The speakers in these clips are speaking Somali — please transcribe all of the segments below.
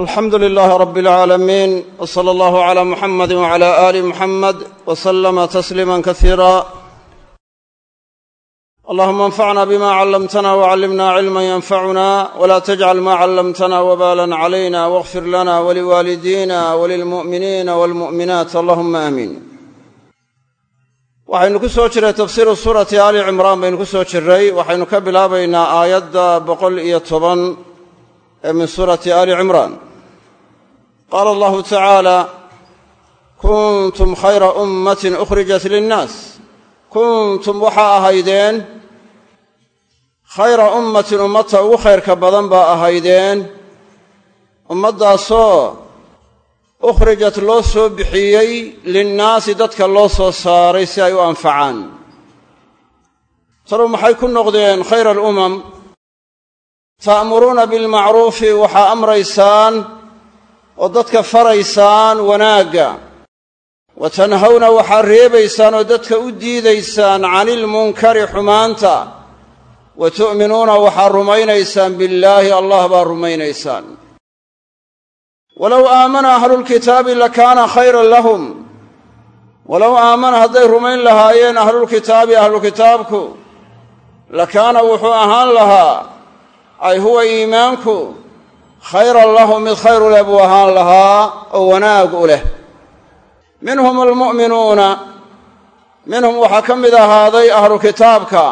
alxamdu lilaahi rabi alcaalamiin w sala allahu cala muxamadi wcala aali muxamed w salama tasliima kasiira allahuma anfacna bima callamtana wcallimna cilma yanfacuna wla tajcal ma callamtana wbalan calayna wاغfir lana waliwaalidina walilmu'miniina walmu'minaat allahuma aamiin waxaynu ku soo jiray tafsiiru suurati aali cimraan baynu ku soo jiray waxaynu ka bilaabaynaa aayadda boqol iyo toban ee min suurati aali cimraan. Qaala allahu tacaala kuntum khayra ummatin ukhrijat linnaas. Kuntum waxaa ahaydeen khayra ummatin ummata ugu khayrka badan baa ahaydeen. Ummaddaasoo ukhrijat loo soo bixiyey linnaasi dadka loo soo saaray si ay u anfacaan. Talow maxay ku noqdeen khayra alumam ta'muruuna bilmacruufi waxaa amraysaan oo dadka faraysaan wanaagga. Wa tanhawna waxaa reebaysaan oo dadka u diidaysaan canilmunkari xumaanta. Wa tu'minuuna waxaa rumaynaysaan billaahi allah baa rumaynaysaan. Walow aamana ahlulkitaabi lakaana khayran lahum. Walow aamana hadday rumayn lahaayeen ahlulkitaabi ahlukitaabku lakaana wuxuu ahaan lahaa ay huwa iimaanku khayran lahum mid khayr u leh buu ahaan lahaa oo wanaag u leh. Minhum almu'minuuna minhum waxaa ka mid ahaaday ahlu kitaabka.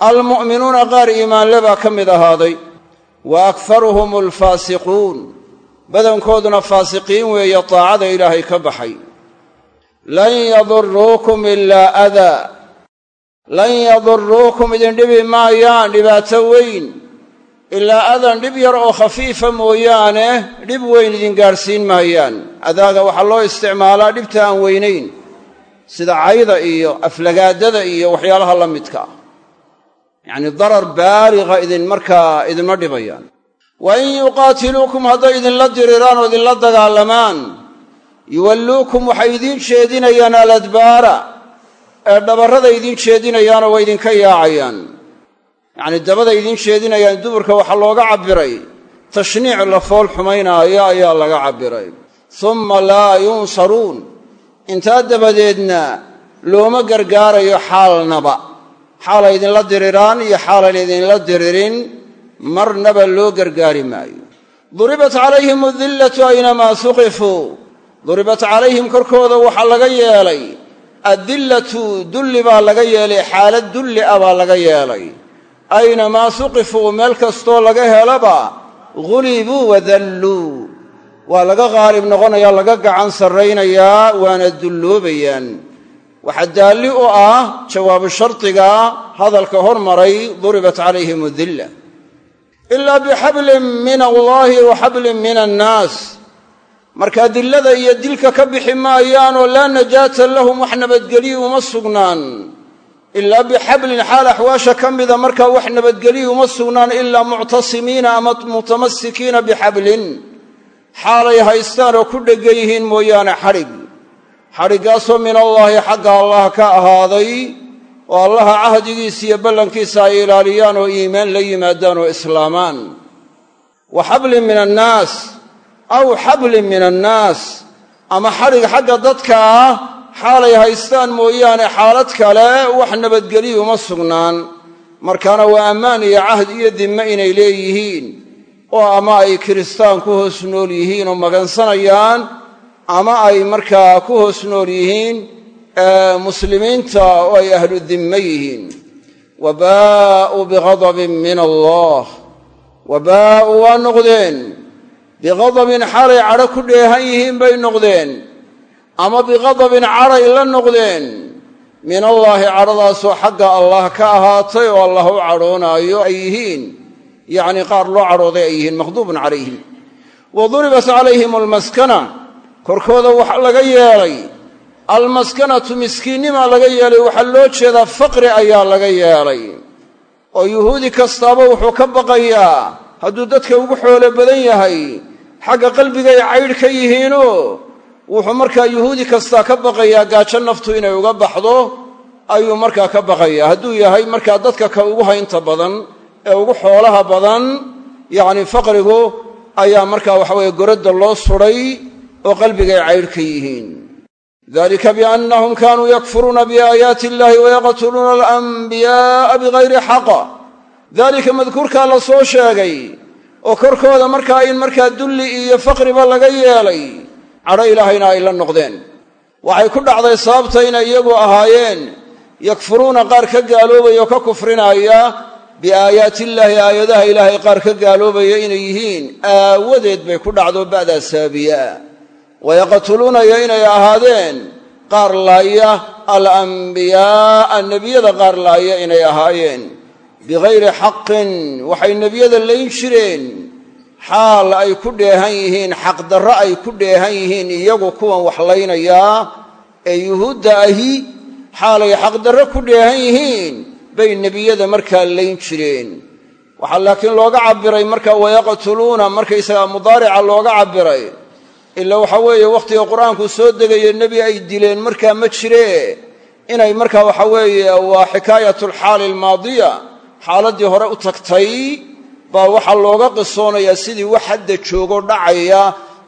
Almu'minuuna qaar iimaanle baa ka mid ahaaday. Wa akharuhum alfaasiquun badankooduna faasiqiin weeye taacada ilaahay ka baxay. Lan yaduruukum ilaa adaa lan yaduruukum idin dhibi maayaan dhibaato weyn ilaa adan dhib yar oo khafiifa mooyaane dhib weyn idin gaadhsiin maayaan. Adaaga waxaa loo isticmaalaa dhibta aan weynayn sida cayda iyo aflagaadada iyo waxyaalaha la midka. Ah yacnii darar baaliqa idin markaa idinma dhibayaan. Wa in yuqaatiluukum hadday idinla diriraan oo idinla dagaalamaan yuwalluukum waxay idiin jeedinayaan aladbaara. Ee dhabarrada idiin jeedinayaanoo waa idinka yaacayaan yacnii dabada idiin jeedinayaan duburka waxaa looga cabbiray. Tashniic la fool xumaynaayo ayaa laga cabbiray. Summa laa yunsaruun. Intaa dabadeedna looma gargaarayo xaalnaba. Xaalay idinla diriraan iyo xaalan idinla diririn marnaba loo gargaari maayo. Duribat calayhim adillatu aynamaa suqifuu duribat calayhim korkooda waxaa laga yeelay. Addillatu dulli baa laga yeelay xaalad dulli ah baa laga yeelay aynamaa suqifuu meel kastoo laga helaba gulibuu wadalluu waa laga qaalib noqonayaa laga gacan sarraynayaa waana dulloobayaan. Waxaa daalli u ah jawaabu shardiga hadalka hormaray duribat calayhim adilla ilaa bixablin min allaahi wa xablin min annaas. Markaa dillada iyo dilka ka bixi maayaanoo laa najaata lahum wax nabadgelyi uma sugnaan ilaa bixablin xaal axwaasha ka mida markaa wax nabadgelyi uma sugnaan ilaa muctasimiina ama mutamasikiina bixablin xaalay haystaan oo ku dheggan yihiin mooyaane xadhig xadhiggaasoo min allaahi xagga allah ka ahaaday oo allaha cahdigiisa iyo ballankiisa ay ilaaliyaan oo iimaan la yimaadaan oo islaamaan wa xablin min annaas aw xablin min annaas ama xadhig xagga dadka ah xaalay haystaan mooyaane xaalad kale wax nabadgelyi uma sugnaan. Markaana waa ammaan iyo cahd iyo dimme inay leeyihiin oo ama ay kiristaan ku hoos nool yihiin oo magansanayaan ama ay markaa ku hoos nool yihiin muslimiinta oo ay ahlu dimme yihiin. Wa baa'uu bighadabin min allah. Wa baa'uu waa noqdeen. Bighadabin xaalay cadho ku dheehan yihiin bay noqdeen ama bighadabin cadhay la noqdeen min allaahi cadhadaasoo xagga allah ka ahaatay oo allah u cadhoonaayo ay yihiin. Yacnii qaar loo cadhooday ay yihiin maqduubun calayhim. Wa duribat calayhim almaskana korkooda waxaa laga yeelay. Almaskanatu miskiinnimaa laga yeelay waxaa loo jeedaa faqri ayaa laga yeelay. Oo yuhuudi kastaaba wuxuu ka baqayaa hadduu dadka ugu xoolo badan yahay xagga qalbigay caydh ka yihiinoo wuxuu markaa yuhuudi kastaa ka baqayaa gaajo naftu inay uga baxdo ayuu markaa ka baqayaa. Hadduu yahay markaa dadka ka ugu haynta badan ee ugu xoolaha badan yacni faqrigu ayaa markaa waxa weeye goradda loo sudhay oo qalbigay caydh ka yihiin. Dalika biannahum kaanuu yakfuruuna biaayaati illahi wayaqtuluuna alanbiyaa'a bigayri xaqa. Daalika madkuurkaa la soo sheegay oo korkooda markaa in markaa dulli iyo faqriba laga yeelay cadho ilaahayna ay la noqdeen. Waxay ku dhacday sababta inay iyagu ahaayeen yakfuruuna qaar ka gaaloobaya oo ka kufrinaya biaayaati illaahi aayadaha ilaahay qaar ka gaaloobaya inay yihiin aawadeed bay ku dhacdo ba'daa saabiyaa wayaqtuluunaya inay ahaadeen qaar laaya alambiyaa'a nebiyada qaar laaya inay ahaayeen. Bigayri xaqin waxay nebiyada layn jireen xaal ay ku dheehan yihiin xaqdarro ay ku dheehan yihiin iyagu kuwan wax laynayaa ee yuhuudda ahi xaalay xaqdarro ku dheehan yihiin bay nebiyada markaa layn jireen. Waxaa laakiin looga cabbiray marka wayaqtuluuna markaysaga mudaarica looga cabbiray ila waxa weeye wakhtiga qur'aanku soo degayo nebi ay dileen markaa ma jiree inay markaa waxa weeye waa xikaayatulxaali almaadiya xaaladdii hore u tagtay baa waxaa looga qisoonayaa sidii wax hadda joogo dhacaya.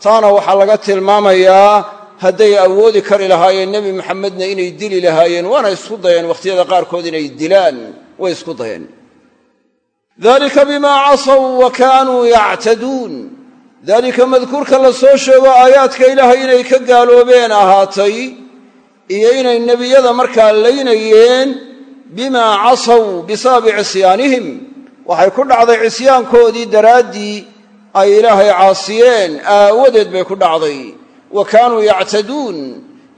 Taana waxaa laga tilmaamayaa hadday awoodi kari lahaayeen nebi maxamedna inay dili lahaayeen waana isku dayeen wakhtiyada qaarkood inay dilaan way isku dayeen. Dalika bimaa casaw wa kaanuu yactaduun. Daalika madkuurka la soo sheego aayaadka ilaahay inay ka gaaloobeen ahaatay iyo inay nebiyada markaa laynayeen bimaa casaw bisababi cisyaanihim waxay ku dhacday cisyaankoodii daraaddii ay ilaahay caasiyeen. Aawadeed bay ku dhacday. Wa kaanuu yactaduun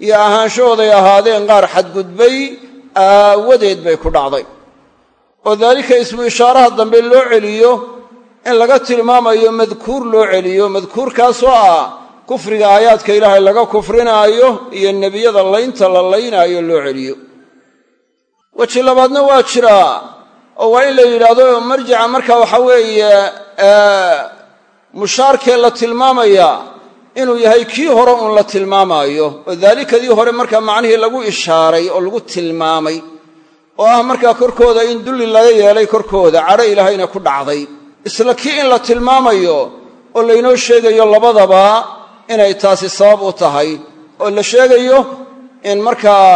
iyo ahaanshahooday ahaadeen qaar xadgudbay aawadeed bay ku dhacday. Oo daalika ismu ishaaraha dambe loo celiyo in laga tilmaamayo madkuur loo celiyo. Madkuurkaasoo ah kufriga aayaadka ilaahay laga kufrinaayo iyo nebiyada laynta la laynaayo loo celiyo. Weji labaadna waa jiraa oo waa in la yidhaahdo marjica marka waxa weeye mushaarkee la tilmaamaya inuu yahay kii hore uun la tilmaamaayo. Oo daalikadii hore markaa macnihii lagu ishaaray oo lagu tilmaamay oo ah markaa korkooda in dulli laga yeelay korkooda cadho ilaahayna ku dhacday. Isla kii in la tilmaamayo oo laynoo sheegayo labadaba inay taasi sabab u tahay oo la sheegayo in markaa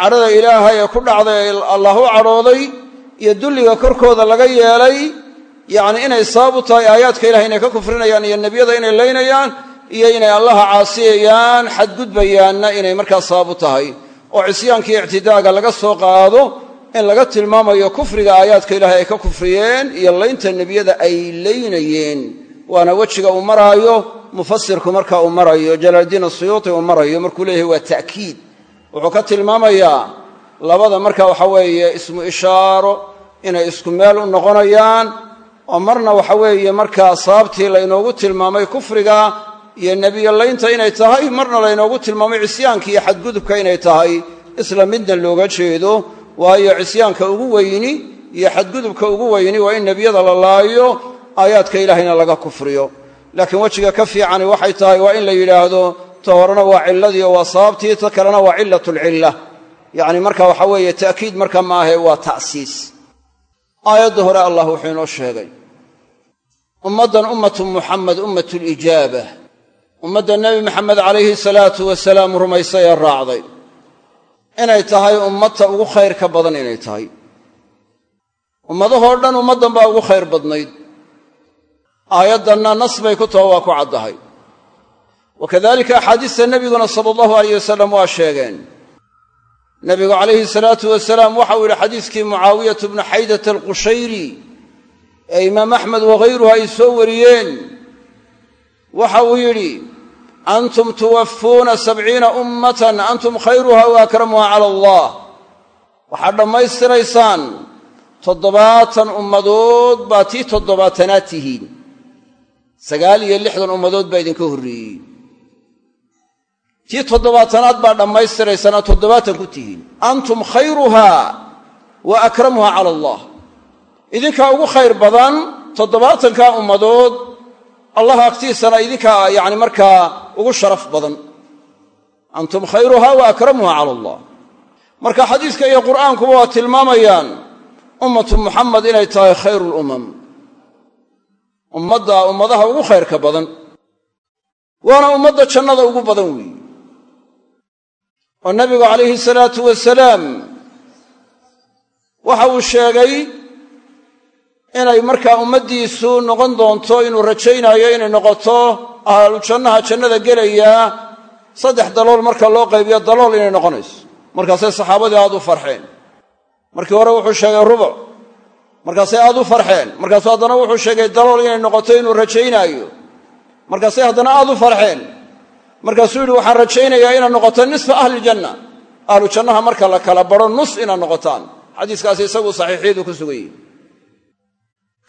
cadhada ilaahay ee ku dhacday allah u cadhooday iyo dulliga korkooda laga yeelay yacni inay sabab u tahay aayaadka ilahay inay ka kufrinayaan iyo nebiyada inay laynayaan iyo inay allaha caasiyayaan xadgudbayaanna inay markaa sabab u tahay. Oo cisyaankii ictidaaga laga soo qaado in laga tilmaamayo kufriga aayaadka ilaahay ay ka kufriyeen iyo laynta nebiyada ay laynayeen. Waana wejiga uu maraayo mufasirku marka uu marayo jalaaldiin asuyuuti uu marayo markuu leeyahay waa ta'kiid. Wuxuu ka tilmaamayaa labada marka waxa weeye ismu ishaaro inay isku meel u noqonayaan oo marna waxa weeye markaa sababtii laynoogu tilmaamay kufriga iyo nebiyolaynta inay tahay marna laynoogu tilmaamay cisyaanka iyo xadgudubka inay tahay. Isla midna looga jeedo waayo cisyaanka ugu weyni iyo xadgudubka ugu weyni waa in nebiyada la laayo aayaadka ilaahayna laga kufriyo. Laakiin wejiga ka fiicani waxay tahay waa in la yidhaahdo ta horena waa cilladii oo waa sababtii ta kalena waa cilatulcilla yacni marka waxa weeye ta'kiid marka maahe waa ta'siis. Aayadda hore allah wuxuu inoo sheegay ummaddan ummatu muxamed ummatulijaaba ummadda nebi maxamed calayhi salaatu wasalaam rumaysay ee raacday. Inay tahay ummadta ugu khayrka badan inay tahay. Ummadahoo dhan ummaddan baa ugu khayr badnayd. Aayaddanna nas bay ku taho waa ku caddahay. Wa kadalika axaadiista nebiguna sala allahu alayh wasalam waa sheegeen nebigu calayhi salaatu wasalaam waxau yidhi xadiiskii mucaawiyatu bnu xaydat alqushayri ee imaam axmed waghayruhu ay soo wariyeen waxa uu yidhi antum tuwaffuuna sabciina ummatan antum khayruha wa akramuha cala allah waxaad dhammaystiraysaan toddobaatan ummadood baa tii toddobaatanaad tihiin. Sagaal iyo lixdan ummadood baa idinka horreeyey tii toddobaatanaad baa dhammaystiraysaan aad toddobaatan ku tihiin. Antum khayruhaa wa akramuha cala allah. Idinkaa ugu khayr badan toddobaatankaa ummadood allah agtiisana idinkaa yacni markaa ugu sharaf badan. Antum khayruhaa wa akramuha cala allah. Marka xadiiska iyo qur'aankuba waa tilmaamayaan ummatu muxamed inay tahay khayru lumam ummadda ummadaha ugu khayrka badan. Waana ummadda jannada ugu badan weeye oo nabigu calayhi salaatu wasalaam waxa uu sheegay inay markaa ummaddiisu noqon doonto inuu rajaynaayo inay noqoto ahlu jannaha jannada gelayaa saddex dalool marka loo qaybiyo dalool inay noqonayso. Markaasay saxaabadii aad u farxeen. Markii hore wuxuu sheegay rubuc markaasay aad u farxeen. Markaasuu haddana wuxuu sheegay dalool inay noqoto inuu rajaynaayo markaasay haddana aad u farxeen markaasuu yidhi waxaan rajaynayaa inaad noqoto nisfa ahlijanna ahlu jannaha marka la kala baro nus inaad noqotaan. Xadiiskaasi isagu saxiixiyadu ku sugan yihi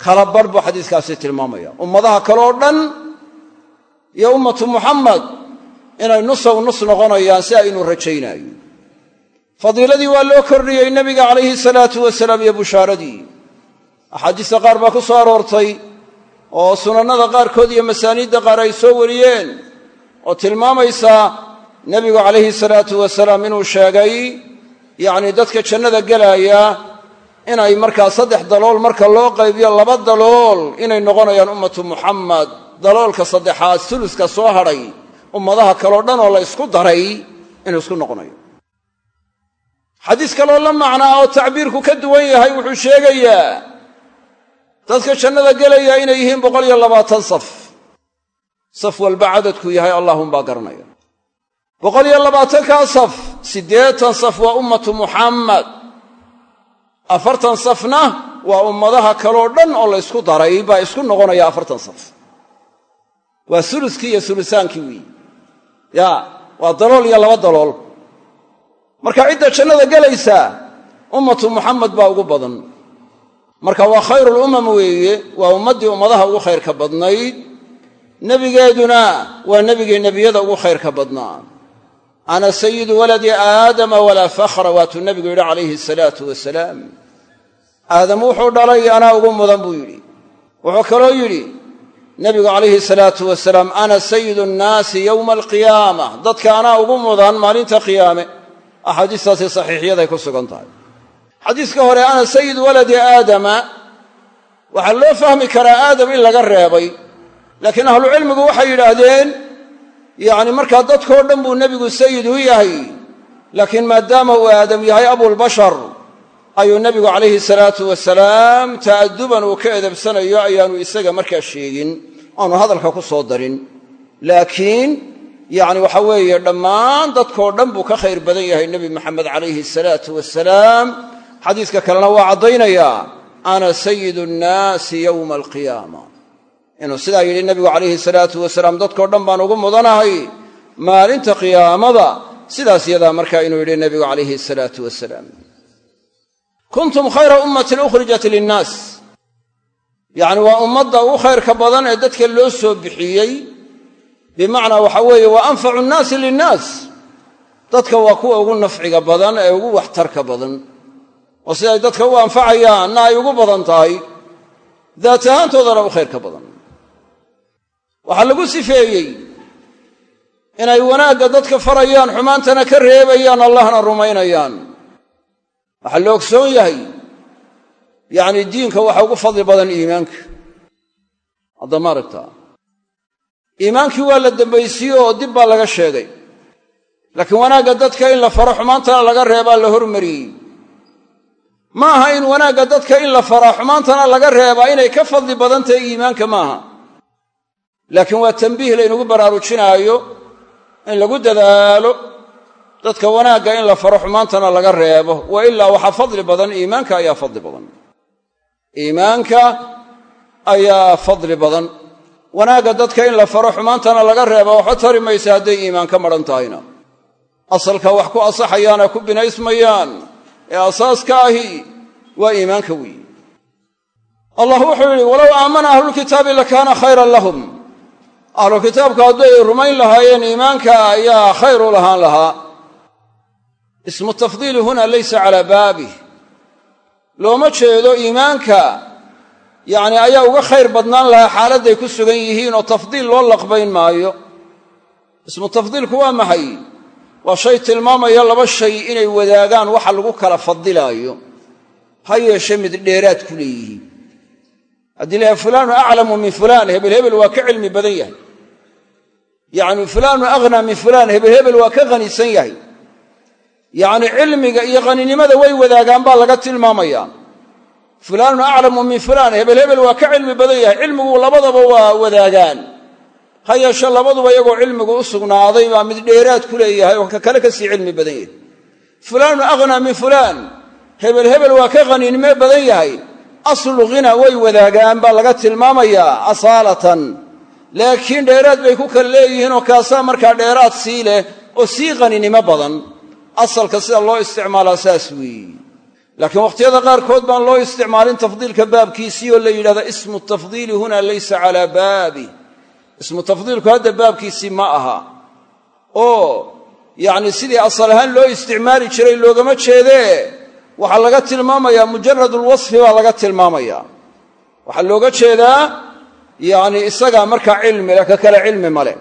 kala barh buu xadiiskaasi tilmaamaya ummadaha kaleoo dhan iyo ummatu muxamed inay nusow nus noqonayaan si aynu rajaynaayo. Fadiiladii waa loo kordhiyey nebiga calayhi salaatu wasalaam iyo bushaaradii. Axaadiista qaar baa ku soo aroortay oo sunannada qaarkood iyo masaaniidda qaar ay soo wariyeen oo tilmaamaysa nebigu calayhi salaatu wasalaam inuu sheegay yacni dadka jannada gelaaya inay markaa saddex dalool marka loo qaybiyo laba dalool inay noqonayaan ummatu muxamed daloolka saddexaad suluska soo hadhay ummadaha kaleo dhan oo la ysku daray inuu isku noqonayo. Xadiis kaloo la macnaa oo tacbiirku ka duwan yahay wuxuu sheegayaa dadka jannada gelaya inay yihiin boqol iyo labaatan saf saf walba cadadku yahay allaahunbaa garanaya. Boqol iyo labaatankaa saf siddeetan saf waa ummatu muxamed afartan safna waa ummadaha kaloo dhan oo la ysku daray baa isku noqonaya afartan saf. Waa suluskii iyo sulusaankii weeyi ya waa dalool iyo laba dalool. Marka cidda jannada gelaysaa ummatu muxamed baa ugu badan. Marka waa khayruulumam weeye waa ummaddii ummadaha ugu khayrka badnayd nebigeeduna waa nebigii nebiyada ugu khayrka badnaa ana sayidu waladi aadama walaa fakhra waatuu nebigu yidhi calayhi asalaatu wasalaam. Aadam wuxuu dhalay anaa ugu mudan buu yidhi. Wuxuu kaloo yidhi nebigu calayhi salaatu wasalaam ana sayidu nnaasi yowma alqiyaama. Dadka anaa ugu mudan maalinta qiyaame axaadiistaasi saxiixiyaday ku sugan tahay. Xadiiska hore ana sayidu waladi aadama waxaa loo fahmi karaa aadam in laga reebay laakiin ahlucilmigu waxay yidhaahdeen yacni markaa dadkoo dhan buu nebigu sayid u yahay laakiin maadaama uu aadam yahay abulbashar ayuu nebigu calayhi salaatu wasalaam ta'aduban uu ka edabsanayo ayaanu isaga markaa sheegin aanu hadalka ku soo darin. Laakiin yacni waxa weeye dhammaan dadkoo dhan buu ka khayr badan yahay nebi maxamed calayhi salaatu wasalaam. Xadiiska kalena waa caddaynayaa ana sayidu nnaasi yowma alqiyaama inuu sidaa yidhi nebigu calayhi salaatu wasalaam dadkoo dhan baan ugu mudanahay maalinta qiyaamada. Sidaas yadaa markaa inuu yidhi nebigu calayhi salaatu wasalaam. Kuntum khayra ummatin ukhrijat linnaas. Yacni waa ummadda ugu khayrka badan ee dadka loo soo bixiyey. Bimacnaa waxa weeye wa anfacu nnaasi linnaas. Dadka waa kuwa ugu nafciga badan ee ugu waxtarka badan. Oo siday dadka u anfacayaanna ay ugu badan tahay. Daat ahaantoodana u khayrka badan waxaa lagu sifeeyey inay wanaagga dadka farayaan xumaantana ka reebayaan allahna rumaynayaan. Waxaa la ogsoon yahay yacni diinka waxa ugu fadli badan iimaanka. Hadda ma aragtaa iimaankii waa la dambaysiiye oo dib baa laga sheegay. Laakiin wanaagga dadka in la faro xumaantana laga reebaa la hormariyey. Ma aha in wanaagga dadka in la faraa xumaantana laga reebaa inay ka fadli badan tahay iimaanka maaha laakiin waa tambiih laynagu baraarujinaayo in lagu dadaalo dadka wanaagga in la faro xumaantana laga reebo. Wa ilaa waxaa fadli badan iimaanka ayaa fadli badan. Iimaanka ayaa fadli badan. Wanaagga dadka in la faro xumaantana laga reeba waxba tari maysa hadday iimaan ka tahayna. Asalka wax ku asaxayaana ku binaysmayaan ee asaaska ahi waa iimaanka weeyi allah wuxuu yidhi walow aamana ahlulkitaabi lakaana khayran lahum ahlu kitaabku hadday rumayn lahaayeen iimaanka ayaa khayr u lahaan lahaa. Ismu tafdiili huna laysa calaa baabih looma jeedo iimaanka yacni ayaa uga khayr badnaan lahaa xaaladday ku sugan yihiin oo tafdiil loo laqbayn maayo. Ismu tafdiilku waa maxay? Waa shay tilmaamaya laba shay inay wadaagaan waxa lagu kala fadilaayo. Ha yeeshe mid dheeraad ku leeyihiin. Haddii layahay fulaanu aclamu min fulaan hebel hebel waa ka cilmi badan yahay yacni fulaanu aghnaa min fulaan hebel hebel waa ka hanisan yahay. Yacni cilmiga iyo haninimada way wadaagaan baa laga tilmaamaya. Fulaanun aclamu min fulaan hebel hebel waa ka cilmi badan yahay. Cilmigu labadaba waa wadaagaan. Ha yeeshe labaduba iyagoo cilmigu u sugnaaday baa mid dheeraad ku leeyahay oo ka kale ka sii cilmi badan yahay. Fulaanun aghnaa min fulaan hebel hebel waa ka haninimo badan yahay. Aslu ghina way wadaagaan baa laga tilmaamayaa asaalatan laakiin dheeraad bay ku kala leeyihiinoo kaasaa markaa dheeraad sii leh oo sii haninimo badan. Asalka sida loo isticmaalaa saas weeye. Laakiin wakhtiyada qaarkood baan loo isticmaalin tafdiilka baabkiisii oo la yidhahda ismu tafdiili huna laysa calaa baabi. Ismu tafdiilku hadda baabkiisii ma aha. Oo yacni sidii asal ahaan loo isticmaali jiray loogama jeedee. Waxaa laga tilmaamayaa mujaradulwasfi baa laga tilmaamaya waxaa looga jeedaa yacni isagaa markaa cilmi leh ka kale cilmi male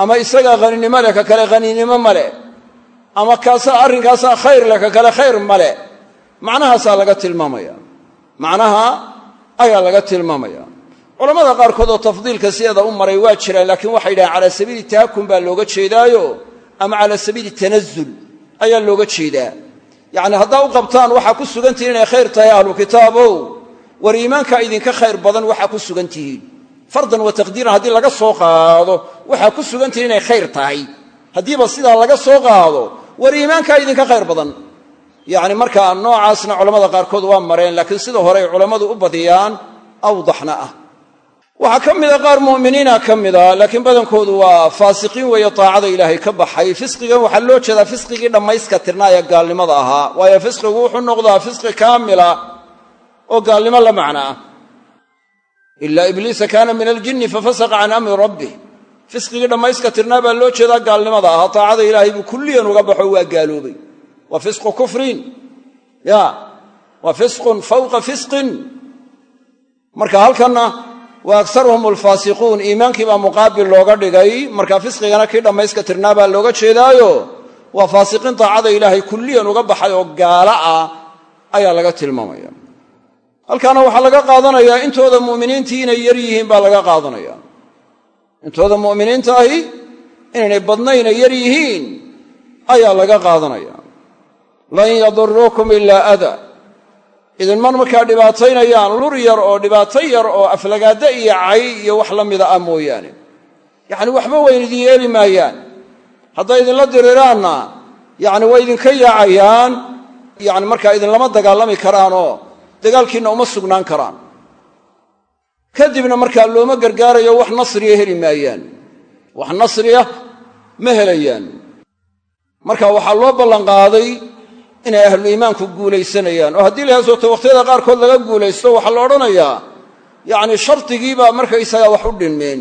ama isagaa haninimo leh ka kale haninimo male ama kaasaa arrinkaasaa khayr leh ka kale khayr male macnahaasaa laga tilmaamaya. Macnaha ayaa laga tilmaamaya. Culammada qaarkood oo tafdiilka sideeda u maray waa jiraan laakiin waxay yidhahaan calaa sabiili tahakum baa looga jeedaayo ama calaa sabiili tanazul ayaa looga jeedaa. Yacni haddaa u qabtaan waxaa ku sugan tihiin inay khayr tahay ahlu war iimaankaa idinka khayr badan waxaa ku sugan tihiin. Fardan wa taqdiiran haddii laga soo qaado waxaa ku sugan tihiin inay khayr tahay. Haddiiba sidaa laga soo qaado war iimaankaa idinka khayr badan. Yacni markaa noocaasna culammada qaarkood waa mareen laakiin sida hore culammadu u badiyaan awdaxna ah. Waxaa ka mida qaar mu'miniina ka laakiin badankoodu waa faasiqiin weeye taacada ilaahay ka baxay. Fisqigan waxaa loo jeedaa fisqigii dhammayska tirnaa gaalnimada ahaa waayo fisqigu wuxuu noqdaa fisqi kaamila oo gaalnimo la macno ah ilaa ibliisa kaana min aljinni fafasaqa can amri rabbih. Fisqigii dhammayska tirnaa baa loo jeedaa gaalnimada ahaa taacada ilaahay buu kulliyan uga baxo waa gaaloobay. Waa fisqu kufrin. Ya. Waa fisqun fawqa fisqin. Marka halkanna wa aktaruhum alfaasiquun. Iimaankii baa muqaabil looga dhigay. Marka fisqigana kii dhammayska tirnaa baa looga jeedaayo. Waa faasiqiin daacada ilaahay kulliyan uga baxay oo gaala ah ayaa laga tilmaamaya halkaana waxaa laga qaadanayaa intooda mu'miniintii inay yar yihiin baa laga qaadanaya. Intooda mu'miniinta ahi inaynay badnayna yar yihiin ayaa laga qaadanaya. Lan yaduruukum ilaa ada. Idinman markaa dhibaataynayaan lur yar oo dhibaato yar oo aflagaadda iyo cay iyo wax la mida ah mooyaane. Yacni waxba wayn idin yeeli maayaan. Hadday idinla diriraanna yacni way idinka yaacayaan. Yacni markaa idinlama dagaalami karaanoo dagaalkiinna uma sugnaan karaan. Kadibna markaa looma gargaarayo wax nasriya heli maayaan. Wax nasriya ma helayaan. Marka waxaa loo ballanqaaday inay ahlu iimaanku guulaysanayaan. Oo haddii la hasooto wakhtiyada qaarkood laga guulaysto waxaa la odhanayaa yacni shardigiibaa markaysagaa wax u dhinmeen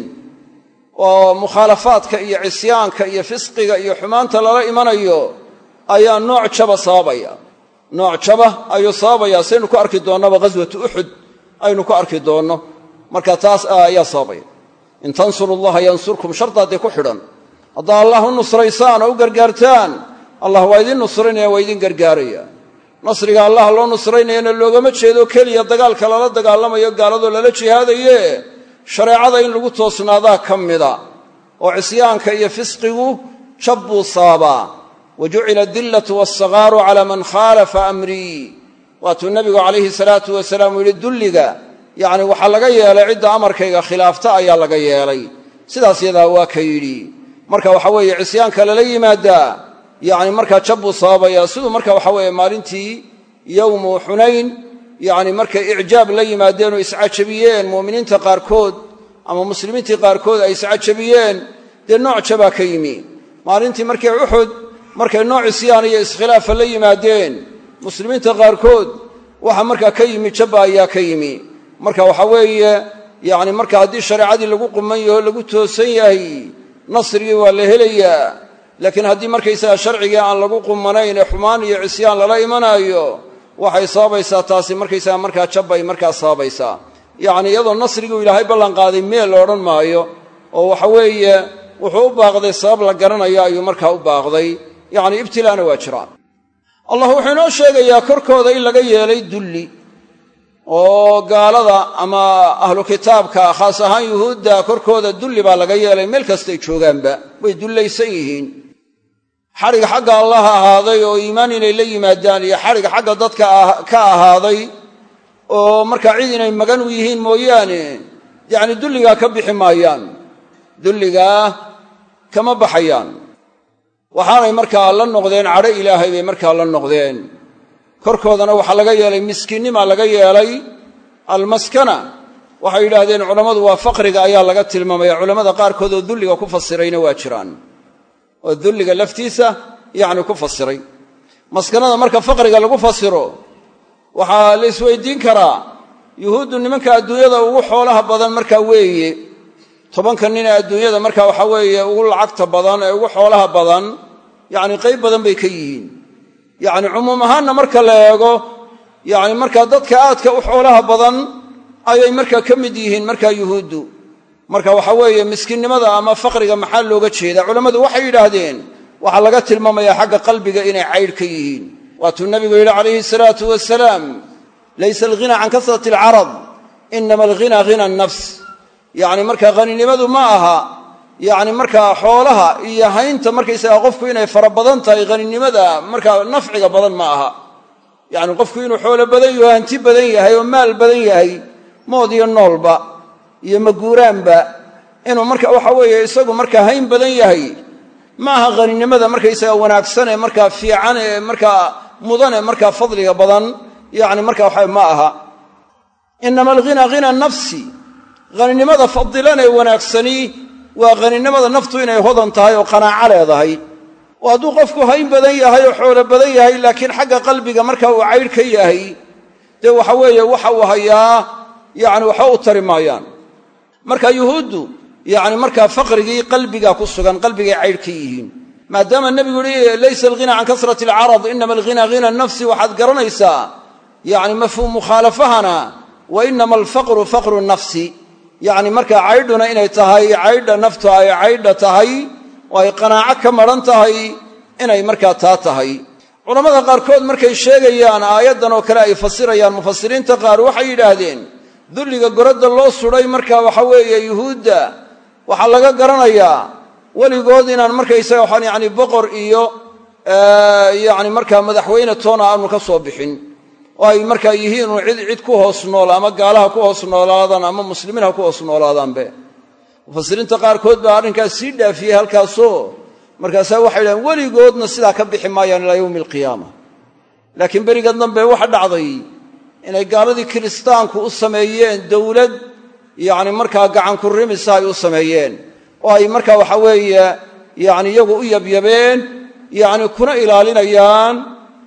oo mukhaalafaadka iyo cisyaanka iyo fisqiga iyo xumaanta lala imanayo ayaa nooc jaba sababaya nooc jaba ayuu sababayaa saynu ku arki doonnaba ghaswatu uxud aynu ku arki doonno. Marka taas ayaa sababaya in tansuru allaha yansurkum shardaadee ku xidhan. Haddaa allah u nusraysaan oo u gargaartaan allah waa idin nusraynaya waa idin gargaaraya. Nasriga allah loo nusraynayana loogama jeedo keliya dagaalka lala dagaalamayo gaaladoo lala jihaadaye. Shareecada in lagu toosnaadaa ka mida oo cisyaanka iyo fisqigu jab buu saabaa wa jucila adillatu waasagaaru calaa man khaalafa amrii waatuu nebigu calayhi salaatu wasalaam uu yidhi dulliga yacni waxaa laga yeelay cidda amarkayga khilaafta ayaa laga yeelay sidaas yadaa waa ka yidhi marka waxa weeye cisyaanka lala yimaadaa yacni markaa jab buu sababayaa siduu marka waxa weeye maalintii yowmu xunayn yacni markay icjaab la yimaadeen oo iscajabiyeen mu'miniinta qaarkood ama muslimiintii qaarkood ay iscajabiyeen dee nooc jabaa ka yimi markay nooc isyaan iyo iskhilaafa la yimaadeen muslimiinta qaarkood waxa markaa ka yimi jabba ayaa ka yimi. Marka waxa weeye yacni marka haddii shareecadii lagu quman yaho lagu toosan yahay nasrigii waa la helayaa. Laakiin haddii markaysaga sharcigii aan lagu qumanayn ee xumaan iyo cisyaan lala imanaayo waxay sababaysaa taasi markaysaga markaa jabbay markaa sababaysaa yacni iyadoo nasrigii ilaahay ballanqaaday meel la odhan maayo oo waxa weeye wuxuu u baaqday sabab la garanayo ayuu markaa u baaqday yacni ibtilaana waa jiraa allah wuxuu inoo sheegayaa korkooda in laga yeelay dulli oo gaalada ama ahlu kitaabka khaas ahaan yuhuudda korkooda dulli baa laga yeelay meel kastay joogaanba. Way dullaysan yihiin. Xadhig xagga allah ahaaday oo iimaan inay la yimaadaan iyo xadhig xagga dadka ka ahaaday oo markaa cid inay magan u yihiin mooyaane yacni dulligaa ka bixi maayaan. Dulligaa kama baxayaan waxaanay markaa la noqdeen cadho ilaahay bay markaa la noqdeen. Korkoodana waxaa laga yeelay miskiinnimaa laga yeelay almaskana. Waxay yidhaahdeen culammadu waa faqriga ayaa laga tilmaamaya. Culammada qaarkood oo dulliga ku fasirayna waa jiraan. Oo dulliga laftiisa yacni ku fasiray. Maskanada marka faqriga lagu fasiro waxaa la isweydiin karaa yuhuuddu nimanka adduunyada ugu xoolaha badan markaa weeye. Tobanka nin ee adduunyada marka waxaa weeye ugu lacagta badan ee ugu xoolaha badan yacni qayb badan bay ka yihiin. Yacni cumuum ahaanna marka la eego yacni markaa dadka aadka u xoolaha badan ayay markaa ka mid yihiin markaa yuhuuddu. Marka waxa weeye miskiinnimada ama faqriga maxaa looga jeedaa? Culammadu waxay yidhaahdeen waxaa laga tilmaamayaa xagga qalbiga inay caydh ka yihiin. Waatuu nabigu yidhi calayhi salaatu wasalaam laysa alghina can kasrati alcarad inama alghina hina nafs yacni markaa haninimadu ma aha yacni markaa xoolaha iyo haynta markaysagaa qofku inay fara badan tahay haninimada markaa nafciga badan ma aha. Yacni qofku inuu xoolo badan yaho hanti badan yahay oo maal badan yahay mood iyo noolba iyo maguuraanba inuu marka waxa weeye isagu markaa hayn badan yahay ma aha haninimada markaysaga wanaagsan ee markaa fiican ee markaa mudan ee markaa fadliga badan. Yacni marka waxa ma aha. Inama alghina hina nafsi. Haninimada fadilan ee wanaagsani waa haninimada naftu inay hodan tahay oo qanaaco leedahay. Oo hadduu qofku hayn badan yahay oo xoolo badan yahay laakiin xagga qalbiga marka uu caydh ka yahay dee waxa weeye waxa uu hayaa yacni waxba u tari maayaan. Marka yuhuuddu yacni markaa faqrigii qalbiga ku sugan qalbigay caydh ka yihiin. Maadaama nebigu yihi laysa alghina can kasrati alcarad inama alghina hina nafsi waxaad garanaysaa yacni mafhuum mukhaalafahana wa inama alfaqru faqru nafsi yacni markaa caydhuna inay tahay caydha naftu ay caydha tahay oo ay qanaaco ka madhan tahay inay markaa taa tahay. Culammada qaarkood markay sheegayaan aayaddan oo kale ay fasirayaan mufasiriinta qaar waxay yidhaahdeen dulliga goradda loo sudhay marka waxa weeye yuhuudda waxaa laga garanayaa weligood inaan markaysaga waxaan yacni boqor iyo yacni markaa madaxweyne toona aanu ka soo bixin oo ay markaa yihiin uu cid cid ku hoos nool ama gaalaha ku hoos noolaadaan ama muslimiin ha ku hoos noolaadaanbe mufasiriinta qaarkood baa arrinkaas sii dhaafiyey halkaasoo markaasaa waxay dhahdeen weligoodna sidaa ka bixi maayaan ilaa yowmi alqiyaama laakiin beriga dambe waxa dhacday inay gaaladii kiristaanku u sameeyeen dowlad yacni markaa gacanku rimisa ay u sameeyeen oo ay markaa waxa weeye yacni iyagu u yabyabeen yacni kuna ilaalinayaan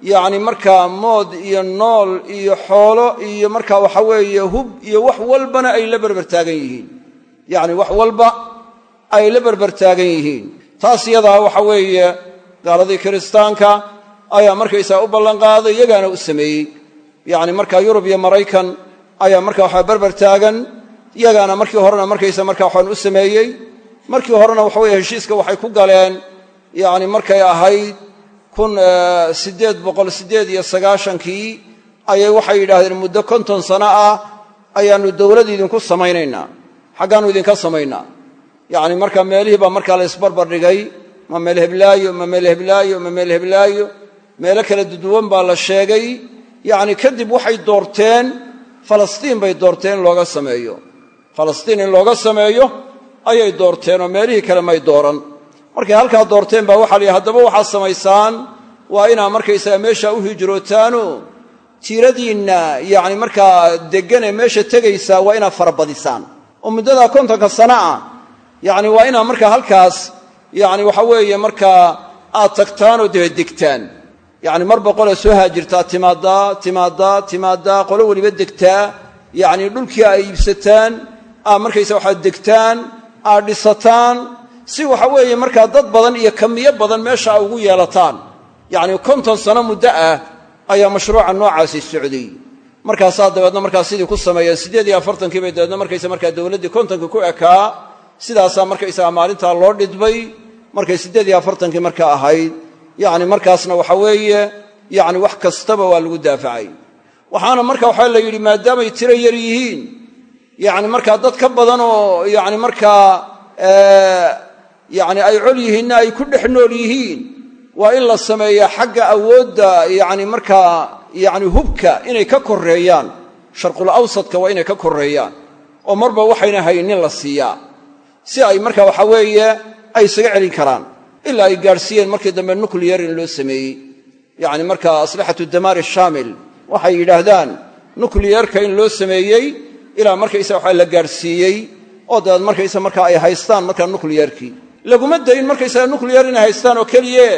yacni markaa mood iyo nool iyo xoolo iyo markaa waxa weeye hub iyo wax walbana ay la berbertaagan yihiin. Yacni wax walba ay la berbertaagan yihiin. Taas iyadaa waxa weeye gaaladii kiristaanka ayaa markaysaa u ballanqaaday iyagaana u sameeyey. Yacni markaa yurub iyo maraykan ayaa markaa waxaa berber taagan iyagaana markii horena markaysa markaa waxaan u sameeyey. Markii horena waxa weye heshiiska waxay ku galeen yacni markay ahayd kun siddeed boqol siddeed iyo sagaashankii ayay waxay yidhaahdeen muddo konton sano ah ayaannu dowlad idinku samaynaynaa. Xaggaannu idinka samaynaa. Yacni marka meelihii baa markaa la isbarbar dhigay ma meel heblaayo ma meel heblaayo ma meel heblaayo. Meelo kala duduwan baa la sheegay. Yacni kadib waxay doorteen falastiin bay doorteen in looga sameeyo. Falastiin in looga sameeyo ayay doorteen oo meelihii kale may dooran markay halkaa doorteen baa waxaa la yidhi haddaba waxaad samaysaan? Waa inaa markaysaga meesha u hijrootaano? Tiiradiinna yacni markaa deggan ee meesha tegaysaa waa inaad farabadisaan oo muddadaa kontonka sana ah yacni waa inaa markaa halkaas yacni waxa weeye markaa aad tagtaan oo dabadegtaan yacni mar boqolee soo haajirtaa timaaddaa timaaddaa timaaddaa qolo weliba degtaa. Yacni dhulkii ay iibsataan aad markaysa waxaad degtaan aad dhisataan si waxa weeye markaa dad badan iyo kamiyo badan meesha a ugu yeelataan. Yacni konton sano muddo ah ayaa mashruuca noocaasi socday. Markaasaa dabeedna markaa sidii ku sameeyeen siddeed iyo afartankii bay dabeedna markaysa markaa dowladdii kontonka ku ekaa sidaasaa markaysaga maalintaa loo dhidbay markay siddeed iyo afartankii markaa ahayd. Yacni markaasna waxa weeye yacni wax kastaba waa lagu daafacay. Waxaana marka waxaa la yidhi maadaamay tiro yar yihiin yacni markaa dad ka badan oo yacni markaa yacni ay col yihiinna ay ku dhex nool yihiin. Waa in la sameeyaa xagga awoodda yacni markaa yacni hubka inay ka korreeyaan. Sharqul awsadka waa inay ka korreeyaan. Oo marba waxayna haynin la siiyaa. Si ay marka waxa weeye ay isaga celin karaan. Ilaa ay gaadhsiiyeen markii dambe nucliyar in loo sameeyey. Yacni markaa aslixatu damaari shaamil waxay yidhaahdaan nucliyarka in loo sameeyey ilaa markaysa waxa la gaadhsiiyey oo dabeed laguma dayin markaysaga nucliyar inay haystaan oo keliye.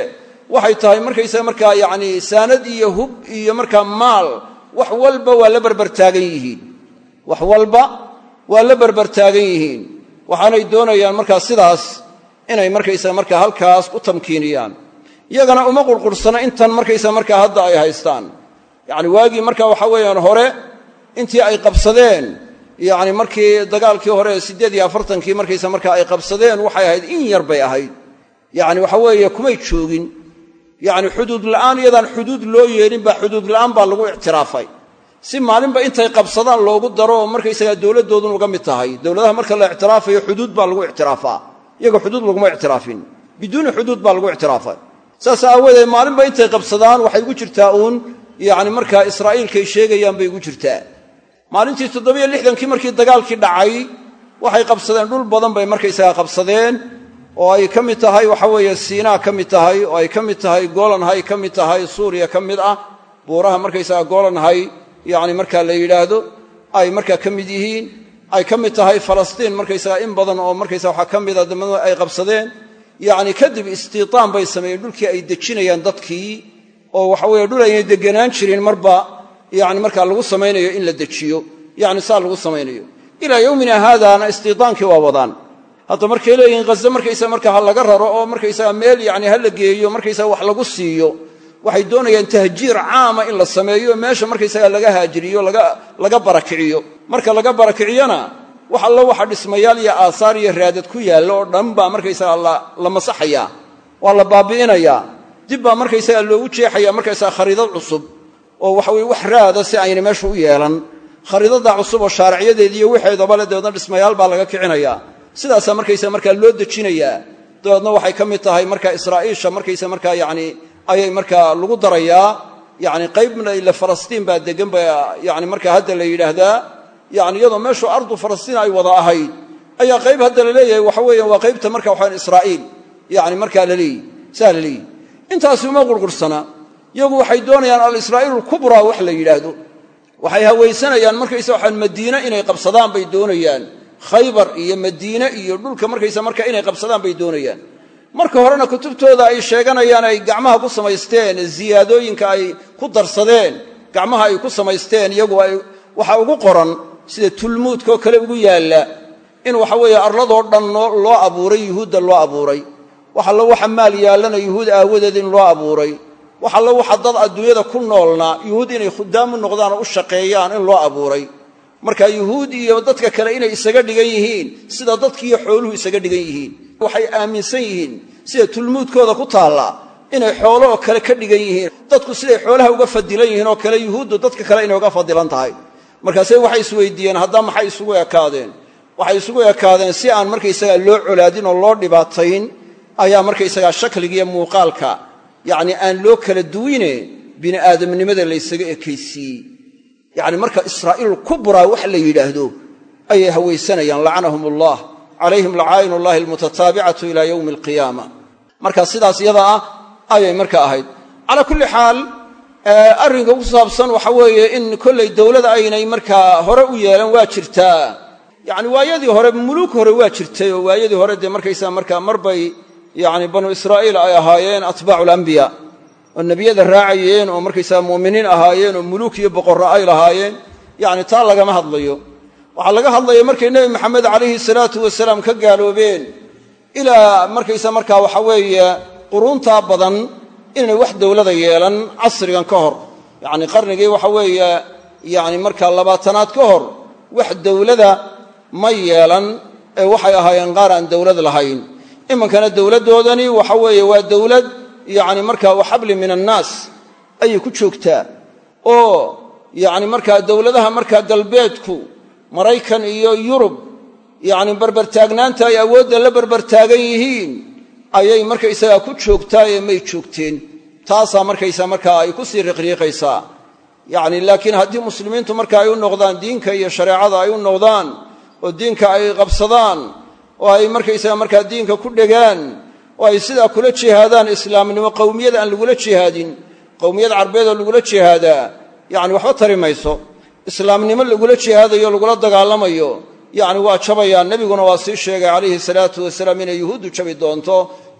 Waxay tahay markaysaga markaa yacni saanad iyo hub iyo markaa maal wax walba waa la barbartaagan yihiin. Wax walba waa la barbartaagan yihiin. Waxaanay doonayaan markaa sidaas inay markaysaga markaa halkaas u tamkiiniyaan. Iyagana uma qurqursana intan markaysaga markaa hadda ay haystaan. Yacni waagii marka waxa weeyaan hore intii ay qabsadeen yacni markii dagaalkii hore siddeed iyo afartankii markaysa ay qabsadeen waxay ahayd in yar bay ahayd. Yacni waxa weeye kumay joogin. Yacni xuduud la'aan iyadaan xuduud loo yeelin baa xuduud la'aan baa lagu ictiraafay. Si maalinba intay qabsadaan loogu daro oo markaysagaa dowladdoodun uga mid tahay. Dowladaha marka la ictiraafayo xuduud baa lagu ictiraafaa. Iyagoo xuduud laguma ictiraafin. Biduuni xuduud baa lagu ictiraafay. Saas aawadeed maalinba intay qabsadaan waxay ugu jirtaa uun. Yacni markaa israa'iilkay sheegayaan bay ugu jirtaa maalintii toddobiyo lixdankii markii dagaalkii dhacay waxay qabsadeen dhul badan bay markaysagaa qabsadeen oo ay ka mid tahay waxa weeye siinaa ka mid tahay oo ay ka mid tahay golanhay ka tahay suuriya ka ah buuraha markaysagaa golanhay yacni markaa la yidhaahdo ay markaa ka yihiin ay ka tahay falastiin markaysagaa in badan oo markaysaga waxaa ka mida damadu ay qabsadeen. Yacni kadib istiitaan bay sameeyeen dhulkii ay dejinayaan dadkii oo waxa weeye dhul aynay deganaan jirin marba yacni markaa lagu samaynayo in la dejiyo yacni saa lagu samaynayo. Ilaa yowmina haadaana istiitaankii waa wadaan. Hadda markay leeyihiin ghaze markaysaga markaa ha laga raro oo markaysaga meel yacni ha la geeyo markaysaga wax lagu siiyo waxay doonayaan tahjiir caama in la sameeyo meesha markaysaga laga haajiriyo laga barakiciyo marka laga barakiciyona wax allo waxa dhismayaal iyo aasaar iyo raadad ku yaalla oo dhan baa markaysaga la masaxayaa waa la baabi'inayaa. Dib baa markaysaga loogu jeexaya markaysaga khariidad cusub oo waxa weye wax raada si ayna meesha u yeelan. Khariidada cusub oo shaaricyadeediiyo wixeedaba le dabeedna dhismayaal baa laga kicinayaa sidaasaa markaysaga markaa loo dejinayaa dabeedna waxay ka mid tahay marka israa'iisha markaysa markaa yacni ayay markaa lagu darayaa yacni qaybna ile falastiin baa degan ba yani markaa hadda la yidhaahdaa. Yani iyadoo meeshu ardu falastiin ay wada ahayd. Ayaa qayb hadda la leeyahay waxa weeya waa qaybta marka waxaan israa'iil. Yani markaa la leeyihi saa la leeyihi uma qurqursana iyagu waxay doonayaan alisraa'iil alkubraa wax la yidhaahdo. Waxay hawaysanayaan markaysa waxaan madiine inay qabsadaan bay doonayaan. Khaybar iyo madiine iyo dhulka markaysa marka inay qabsadaan bay doonayaan. Marka horena kutubtooda ay sheeganayaan ay gacmaha ku samaysteen ziyaadooyinka ay ku darsadeen gacmaha ay ku samaysteen iyagu waxa ugu qoran sida tulmuudkaoo kale ugu yaalla in waxa weeye arladoo dhan loo abuuray yuhuudda loo abuuray. Wax allo waxa maal yaallana yuhuud aawadeed in loo abuuray wax allo waxa dad adduunyada ku noolnaa yuhuud inay khudaam noqdaan oo u shaqeeyaan in loo abuuray. Marka yuhuud iyo dadka kale inay isaga dhigan yihiin sida dadkiiyo xooluhu isaga dhigan yihiin. Waxay aaminsan yihiin sida tulmuudkooda ku taalla inay xooloo kale ka dhigan yihiin. Dadku siday xoolaha uga fadilan yihiin oo kale yuhuuddu dadka kale inay uga fadilan tahay. Markaase waxay isweydiiyeen haddaa maxay isugu ekaadeen? Waxay isugu ekaadeen si aan markaysagaa loo colaadin oo loo dhibaatayn ayaa markaysagaa shakligiiyo muuqaalka yacni aan loo kala duwine bini aadamnimada laysaga ekaysiiyey yacni marka israa'iil kubraa wax la yidhaahdo ayay hawaysanayaan lacanahum allah calayhim lacaa'in ullahi almutataabicatu ila yowmi alqiyaama. Marka sidaas yada ah ayay marka ahayd. Calaa kulli xaal arrinka ku saabsan waxa weeye in kollay dowlad aynay markaa hore u yeelan waa jirtaa. Yacni waayadii hore muluuk hore waa jirtay oo waayadii hore dee markaysaa yacni banu israa'iil ay ahaayeen atbaacu alambiyaa oo nebiyada raacayeen oo markaysaa mu'miniin ahaayeen oo muluuk iyo boqorro ay lahaayeen. Yacni taa lagama hadlayo. Waxaa laga hadlaya markay nebi maxamed calayhi salaatu wasalaam ka gaaloobeen. Ilaa markaysa markaa waxa weeye quruuntaa badan inaynay wax dowladda yeelan casrigan ka hor. Yacni qarnigii waxa weeye yacni markaa labaatanaad ka hor wax dowladda ma yeelan ee waxay ahaayeen qaar aan dowlad lahayn iminkana dowladdoodani waxa weeye waa dowlad yacni markaa waxabli min annaas ayay ku joogtaa. Oo yacni markaa dowladaha markaa galbeedku maraykan iyo yurub yacni barbartaagnaanta ay awoodda la barbartaagan yihiin ayay markaysagaa ku joogtaa ee may joogteen. Taasaa markaysaa markaa ay ku sii riqriiqaysaa. Yacni laakiin haddii muslimiintu marka ay u noqdaan diinka iyo shareecada ay u noqdaan oo diinka ay qabsadaan oo ay markaysaga markaa diinka ku dhegaan oo ay sidaa kula jihaadaan islaamnimo qowmiyad aan lagula jihaadin qowmiyad carbeed oo lagula jihaadaa yacni waxba tari mayso islaamnimo lagula jihaadayo lagula dagaalamayo yacni waa jabayaan. Nebiguna waa sii sheegay calayhi salaatu wasalaam inay yuhuuddu jabi doonto.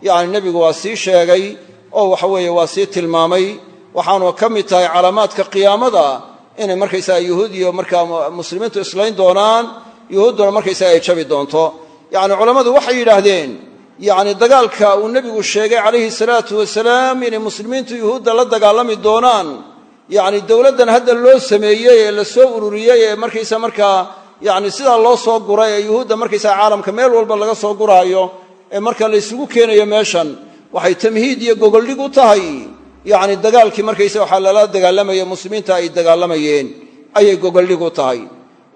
Yacni nebigu waa sii sheegay oo waxa weeye waa sii tilmaamay. Waxaanu ka mid tahay calaamaadka qiyaamada inay markaysaga yuhuud iyo markaa muslimiintu islayn doonaan yuhuudduna markaysaga ay jabi doonto yacni culammadu waxay yidhaahdeen yacni dagaalka uu nebigu sheegay calayhi salaatu wasalaam inay muslimiintu yuhuudda la dagaalami doonaan. Yacni dowladdan hadda loo sameeyey ee la soo ururiyey ee markaysa markaa yacni sidaa loo soo guray ee yuhuudda markaysaa caalamka meel walba laga soo guraayo ee marka la ysugu keenayo meeshan waxay tamhiid iyo gogoldhig u tahay. Yacni dagaalkii markaysa waxaa lala dagaalamaya muslimiinta ay dagaalamayeen ayay gogoldhig u tahay.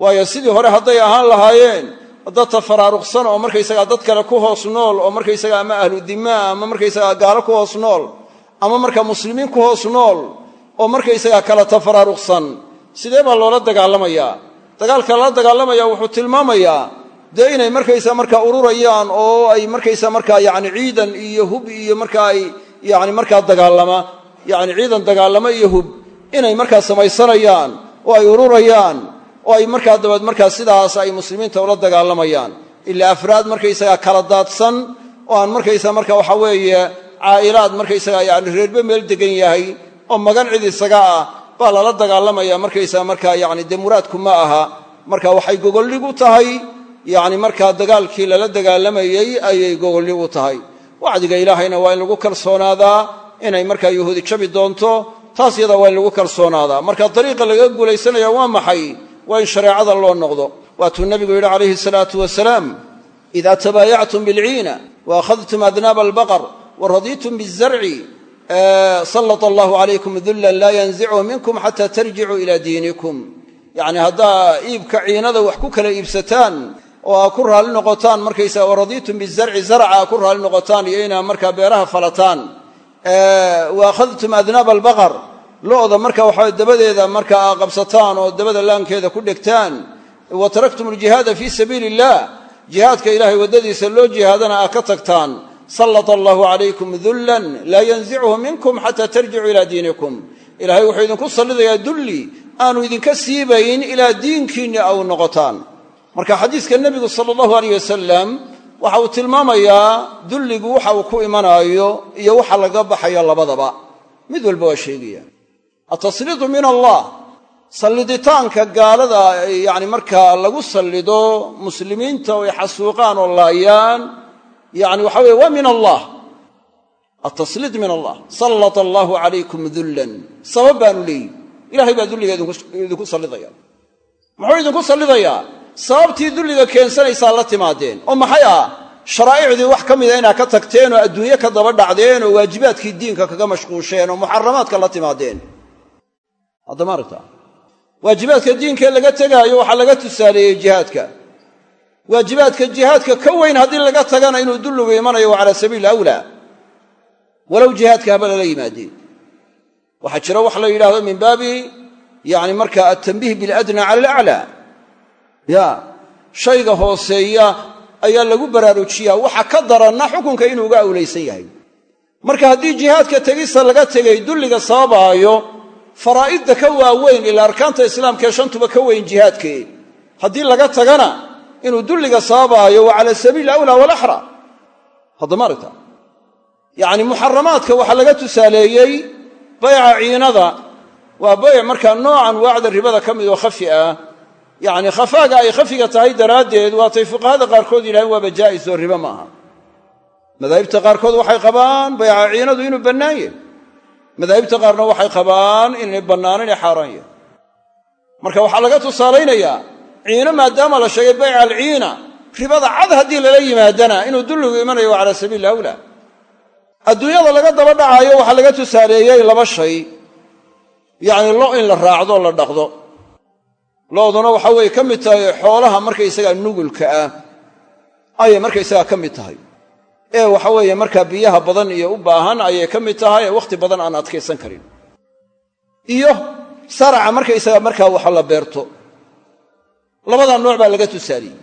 Waayo sidii hore hadday ahaan lahaayeen dad tafaraaruqsan oo markaysagaa dad kale ku hoos nool oo markaysaga ama ahlu dimaa ama markaysagaa gaalo ku hoos nool ama markaa muslimiin ku hoos nool oo markaysagaa kala tafaraaruqsan sidee baa loola dagaalamayaa? Dagaalka lala dagaalamaya wuxuu tilmaamayaa dee inay markaysaa markaa ururayaan oo ay markaysaa markaa yacni ciidan iyo hub iyo markaa ay yacni markaa dagaalama yacni ciidan dagaalamo iyo hub inay markaa samaysanayaan oo ay ururayaan oo ay markaa dabeed markaa sidaas ay muslimiinta ula dagaalamayaan. Ilaa afraad markaysagaa kala daadsan oo aan markaysaa marka waxa weeye caa'ilaad markaysagaa yacni reerbe meel degan yahay oo magan cid isaga ah baa lala dagaalamaya markaysaa markaa yacni dee ma aha. Marka waxay gogoldhig u tahay yacni markaa dagaalkii lala dagaalamayey ayay gogoldhig u tahay. Wacdiga ilaahayna waa in lagu kalsoonaadaa inay markaa yuhuudi jabi doonto taas yadaa waa in lagu kalsoonaadaa. Marka dariiqa laga guulaysanaya waa maxay waa in shareecada loo noqdo. Waatuu nebigu yidhi calayhi salaatu wasalaam idaa tabaayactum bilciina wa akhadtum adnaaba albaqar wa radiitum bizarci sallata allahu calaykum dullan laa yanzichu minkum xataa tarjicuu ilaa diinikum. Yacni haddaa iibka ciinada wax ku kala iibsataan oo aa ku raalli noqotaan markaysaa wa radiitum bizarci zarca aa ku raalli noqotaan iyo inaa markaa beeraha falataan wa adnaaba albaqar lo'da marka waxaa dabadeeda marka aa qabsataan oo dabada laankeeda ku dhegtaan. Wa taraktum aljihaada fii sabiili illah jihaadka ilaahay loo jihaadana aa ka tagtaan. Sallata allahu calaykum dullan laa yanzichu minkum xataa tarjicuu ilaa diinikum. Ilaahay wuxuu idinku sallidayaa dulli aanu idinka siibayn ilaa diinkiinni au noqotaan. Marka xadiiska nebigu sala allahu aleyh wasalam waxa uu tilmaamayaa dulligu waxa uu ku imanaayo iyo waxa laga baxayo labadaba. Mid walba waa sheegaya atasliidu min allah salliditaanka gaalada yacni markaa lagu sallido muslimiinta oo ay xasuuqaan oo laayaan yacni waxa weye waa min allah atasliid min allah sallata allaahu calaykum dullan sabab baanu leeyihi ilahay baa dulliga idinku sallidaya muxuu idinku sallidayaa sababtii dulliga keensanaysaa la timaadeen oo maxay ah sharaa'icdii wax ka mida inaa ka tagteen oo adduunye ka daba dhacdeen oo waajibaadkii diinka kaga mashquusheen oo muxaramaadka la timaadeen haddama aragta. Waajibaadka diinkee laga tegaayo waxaa laga tusaaleeyey jihaadka. Waajibaadka jihaadka ka weyn haddii laga tagana inuu dulligu imanayo waa calaa sabiili awlaa walow jihaadka haba lala yimaadeen waxaa jira wax la yidhaahdo min baabi yacni marka altanbiih biladna cala alaclaa. Ya shayga hooseeya ayaa lagu baraarujiyaa waxa ka daranna xukunka inuu uga awlaysan yahay. Marka haddii jihaadka tegista laga tegay dulliga sababaayo faraa'idda ka waaweyn ilaa arkaanta islaamkaee shantuba ka weyn jihaadkee haddii laga tagana inuu dulliga sababaayo waa cala sabiili awlaa walaxra haddama aragta yacni muxaramaadka waxaa laga tusaaleeyey bayca ciinada. Waa bayc markaa nooc anwaacda ribada ka mid oo khafi ah. Yacni khafaaga ay khafiga tahay daraaddeed waatay fuqahada qaarkood yidhahdeen waaba jaa'is oo ribo maaha madaahibta qaarkood waxay qabaan bayca ciinadu inuu bannaan yahy madaahibta qaarna waxay qabaan inay bannaanan ee xaaraan yahay. Marka waxaa laga tusaalaynayaa ciino maadaama la sheegay bayca alciina ribada cad haddii lala yimaadana inuu dulligu imanayo waa calaa sabiili awlaa. Adduunyada laga daba dhacaayo waxaa laga tusaaleeyey laba shay. Yacni lo in la raacdo la dhaqdo. Looduna waxa weeye ka mid tahay xoolaha markaysagaa nugulka ah. Ayay markaysagaa ka mid tahay ee waxa weeye markaa biyaha badan iyo u baahan ayay ka mid tahay ee wakhti badan aan adkaysan karin. Iyo saraca markaysaga markaa waxa la beerto. Labadaa nooc baa laga tusaaliyey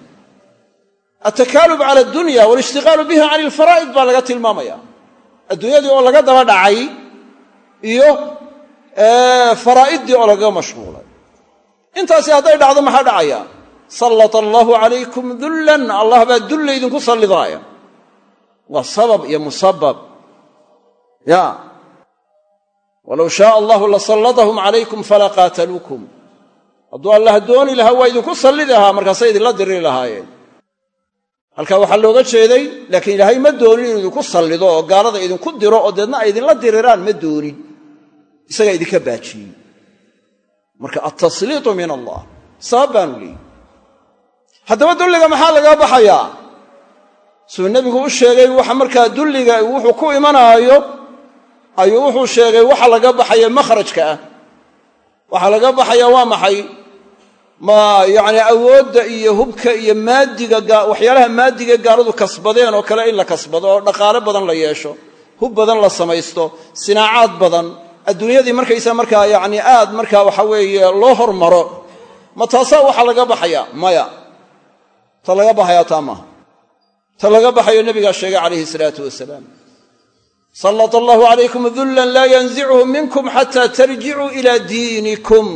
altakaalub cala addunya walishtiqaalu biha can ilfaraa'id baa laga tilmaamaya. Adduunyadii oo laga daba dhacay iyo faraa'iddii oo lagaga mashquulay. Intaasi hadday dhacdo maxaa dhacaya? Sallata allaahu calaykum dullan allah baa dulla idinku sallidaaya waa sabab iyo musabab. Ya. Walow shaaa allahu lasallatahum calaykum falaa qaataluukum. Hadduu allah dooni lahaa waa idinku sallidi lahaa markaasay idinla diriri lahaayeen. Halkaa waxaa looga jeeday laakiin ilaahay ma doonin inuu idinku sallido oo gaalada idinku diro oo deedna ay idinla diriraan ma doonin. Isagaa idinka baajiyey marka altasliitu min allah. Sabab baanu leeyihi haddaba dulliga maxaa laga baxayaa suu nebigu u sheegay waxa markaa dulliga wuxuu ku imanaayo ayuu wuxuu sheegay waxa laga baxaya makhrajka ah. Waxaa laga baxaya waa maxay? Ma yacni awoodda iyo hubka iyo maadiga waxyaalaha maadiga gaaladu kasbadeen oo kale in la kasbado oo dhaqaale badan la yeesho hub badan la samaysto sinaacaad badan adduunyadii markaysa markaa yacni aad markaa waxa weeye loo hormaro. Ma taasaa waxa laga baxaya? Maya. Ta laga baxayaa taa maaha ta laga baxayo nebigaa sheegay calayhi salaatu wasalaam. Sallata allahu calaykum dullan laa yanzichu minkum xataa tarjicuu ilaa diinikum.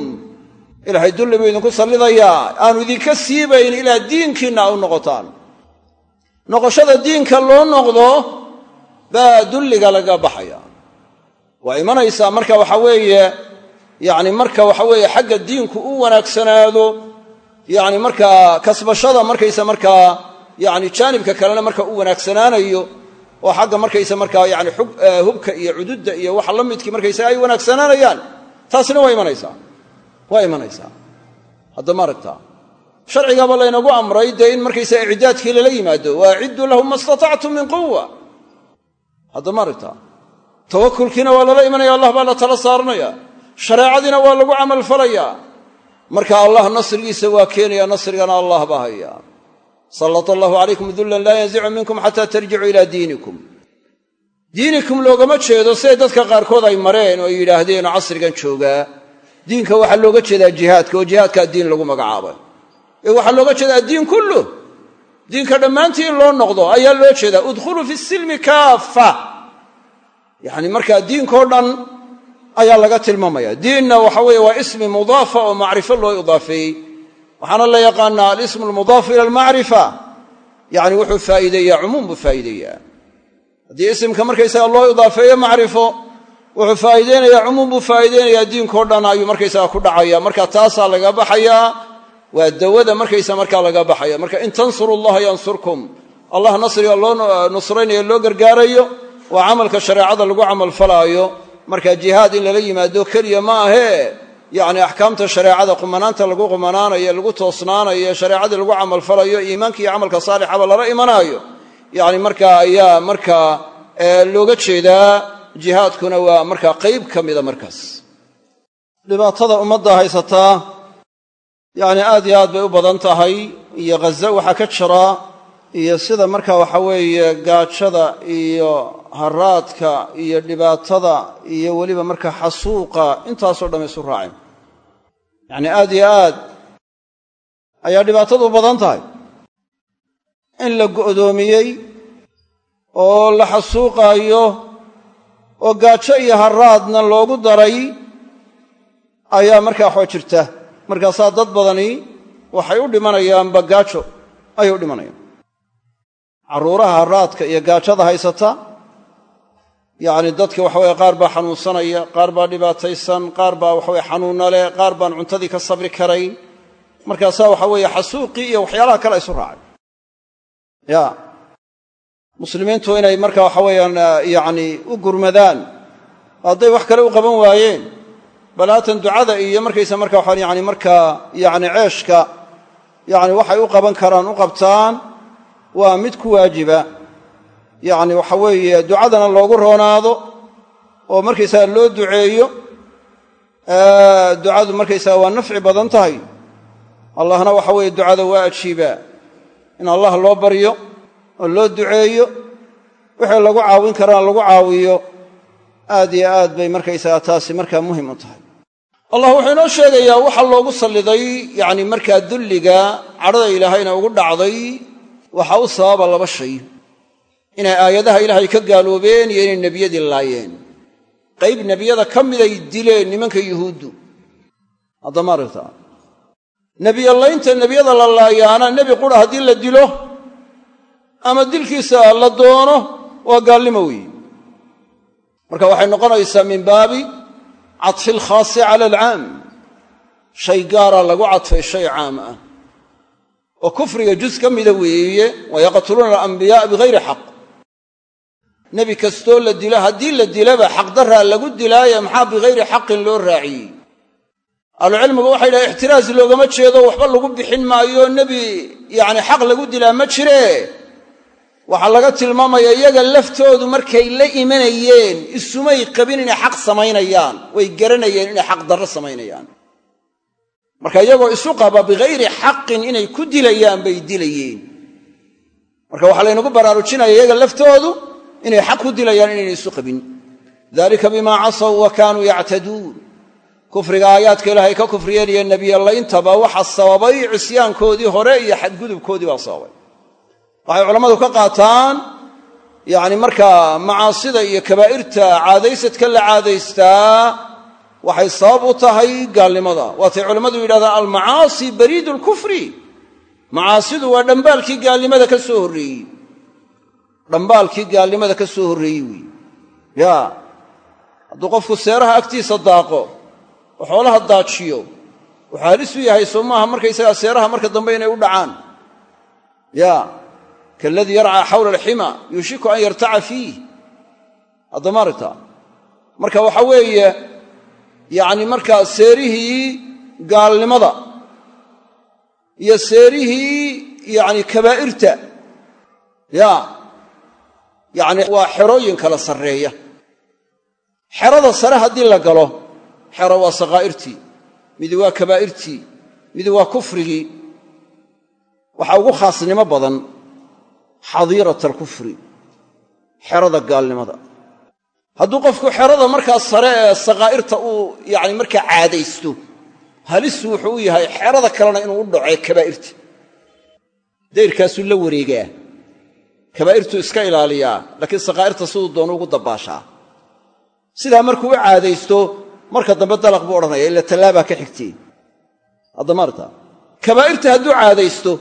Ilaahay dulli buu idinku sallidayaa aanu idinka siibayn ilaa diinkiinna a u noqotaan. Noqoshada diinka loo noqdo baa dulliga laga baxaya. Waa imanaysaa marka waxa weeye yacni marka waxa weeye xagga diinku u wanaagsanaado yacni markaa kasbashada markaysa markaa yacni jaanibka kalena marka u wanaagsanaanayo oo xagga markaysa markaa yani hubka iyo cududda iyo waxa la midkii markaysa ay wanaagsanaanayaan taasina waa imanaysaa. Waa imanaysaa. Hadda ma aragtaa sharcigaaba laynagu amray dee in markaysa icdaadkii lala yimaado wa acidduu lahum ma istatactum min quwa hadda ma aragtaa tawakulkiina waa lala imanaya allah baa la tala saaranaya shareecadiina waa lagu camalfalayaa. Marka allah nasrigiisa waa keenaya nasrigana allah baa haya sallata allahu calaykum dullan laa yanzicu minkum xataa tarjicuu ilaa diinikum. Diinikum loogama jeedo siday dadka qaarkood ay mareen oo yidhaahdeen oo casrigan joogaa diinka waxaa looga jeedaa jihaadka oo jihaadkaa diin lagu magacaabay ee waxaa looga jeedaa addiin kulluh diinka dhammaantii in loo noqdo ayaa loo jeedaa. Udkhuluu fi silmi kaaffa. Yacni markaa diinkao dhan ayaa laga tilmaamaya. Diinna waxa weeye waa ismi mudaafa oo macrifo loo idaafeeyey waxaana la yaqaanaa alismu almudaafu ila almacrifa. Yacni wuxuu faa'iideeyaa cumuum buu faa'iideeyaa. Haddii isimka markaysaga loo idaafeeyo macrifo wuxuu faa'iideynayaa cumuum buu faa'iideynayaa diinkao dhan ayuu markaysaga ku dhacaya. Marka taasaa laga baxayaa waa dawada markaysa markaa laga baxaya. Marka in tansuru llaha yansurkum. Allah nasriga loo nusraynayo loo gargaarayo waa camalka shareecada lagu camalfalaayo. Marka jihaad in lala yimaado keliya ma ahee yacni axkaamta shareecada qumanaanta lagu qumanaanayo lagu toosnaanayo shareecadii lagu camalfalayo iimaanka iyo camalka saalixaba lala imanaayo. Yacni markaa ayaa markaa looga jeedaa jihaadkuna waa markaa qayb ka mida markaas. Dhibaatada ummadda haysataa yacni aad iyo aad bay u badan tahay iyo ghaza waxaa ka jira iyo sida marka waxa weeye gaajada iyo haraadka iyo dhibaatada iyo weliba marka xasuuqa intaasoo dhamm isu yacni aad iyo aad ayaa dhibaatadu badan tahay. In la go'doomiyey oo la xasuuqaayo oo gaajo iyo haraadna loogu daray ayaa markaa waxoo jirta. Markaasaa dad badani waxay u dhimanayaanba gaajo ayay u dhimanayaan carruuraha haraadka iyo gaajada haysata yacni dadka waxaweye qaar baa xanuunsanaya qaar baa dhibaataysan qaar baa waxaweye xanuunna leh qaar baan cuntadii ka sabri karayn. Markaasaa waxa weeye xasuuqii iyo waxyaalaha kale isu raacay ya. Muslimiintu inay marka waxa weeyaan yacni u gurmadaan hadday wax kale u qaban waayeen bal haatan ducada iyo markaysa marka waxaan yani markaa yacni ceeshka yacni waxay u qaban karaan u qabtaan waa mid ku waajiba yacni waxa weeye ducadana loogu roonaado oo markaysaga loo duceeyo ducadu markaysaga waa nafci badan tahay. Allahna waxa weeye ducada waa ajiibaa in allah loo baryo oo loo duceeyo wixii lagu caawin karana lagu caawiyo aad iyo aad bay markaysaga taasi markaa muhiim u tahay. Allah wuxuu inoo sheegayaa waxa loogu salliday yacni markaa dulliga cadhada ilaahayna ugu dhacday waxa u sababa laba shay inay aayadaha ilaahay ka gaaloobeen iyo inay nebiyadii laayeen. Qayb nebiyada ka miday dileen nimanka yuhuuddu. Haddama aragtaa nebiyalaynta nebiyada la laayaana nebi qura haddii la dilo ama dilkiisa la doono waa gaalnimo weeye marka waxay noqonaysaa min baabi cadfi alkhaasi cala alcaam. Shay gaara lagu cadfay shay caam ah. Oo kufriga jus ka mida weeye wa yaqtuluuna alambiyaaa bigayri xaq nebi kastoo la dilo haddii la dilaba xaqdarraa lagu dilaaye maxaa bigayri xaqin loo raaciyey? Ahlucilmigu waxay dhahay ixtiraas loogama jeedo waxba lagu bixin maayo nebi yacni xaq lagu dilaa ma jire. Waxaa laga tilmaamaya iyaga laftoodu markay la imanayeen isumay qabin inay xaq samaynayaan way garanayeen inay xaq darro samaynayaan. Marka iyagoo isu qaba bigayri xaqin inay ku dilayaan bay dilayeen. Marka waxaa laynagu baraarujinaya iyaga laftoodu inay xaq ku dilayaan inayna isu qabin. Dalika bimaa casaw wa kaanuu yactaduun. Kufriga aayaadka ilaahay ka kufriyeen iyo nebiyallayntaba waxa sababay cisyaankoodii hore iyo xadgudubkoodii baa sababay. Waxay culammadu ka qaataan yacni markaa macaasida iyo kabaa'irta caadaysadka la caadaystaa waxay sabab u tahay gaalnimada. Waatay culammadu yidhahdaan almacaasi bariidu lkufri macaasidu waa dhambaalkii gaalnimada ka soo horreeyey dhambaalkii gaalnimada ka soo horreeyey weeye yaa hadduu qofku seeraha agtiisa daaqo oo xoolaha daajiyo wuxuu halis u yahay soo maaha markaysagaa seeraha marka dambe inay u dhacaan. Yaa kaaladii yarcaa xawla alxima yuushiku an yartaca fiih. Haddama aragta marka waxa weeye yacni markaa seerihii gaalnimada iyo seerihii yacni kabaa'irta yaa yacni waa xerooyin kala sarreeya. Xerada sare haddii la galo xero waa sakaa'irtii midi waa kabaa'irtii midi waa kufrigii waxaa ugu khaasnimo badan xadiirata alkufri xerada gaalnimada. Hadduu qofku xerada markaa sare ee sakaa'irta uu yacni markaa caadaysto halisu wuxuu u yahay xerada kalena inuu u dhaco kabaa'irta dayrkaasuu la wareegaa kabaa'irtuu iska ilaaliyaa laakiin sakaa'irta siduu doonu ugu dabbaashaa sidaa markuu u caadaysto marka dambe dalaq buu odhanaya ila tallaabaa ka xigtee haddamaarta kabaa'irta hadduu caadaysto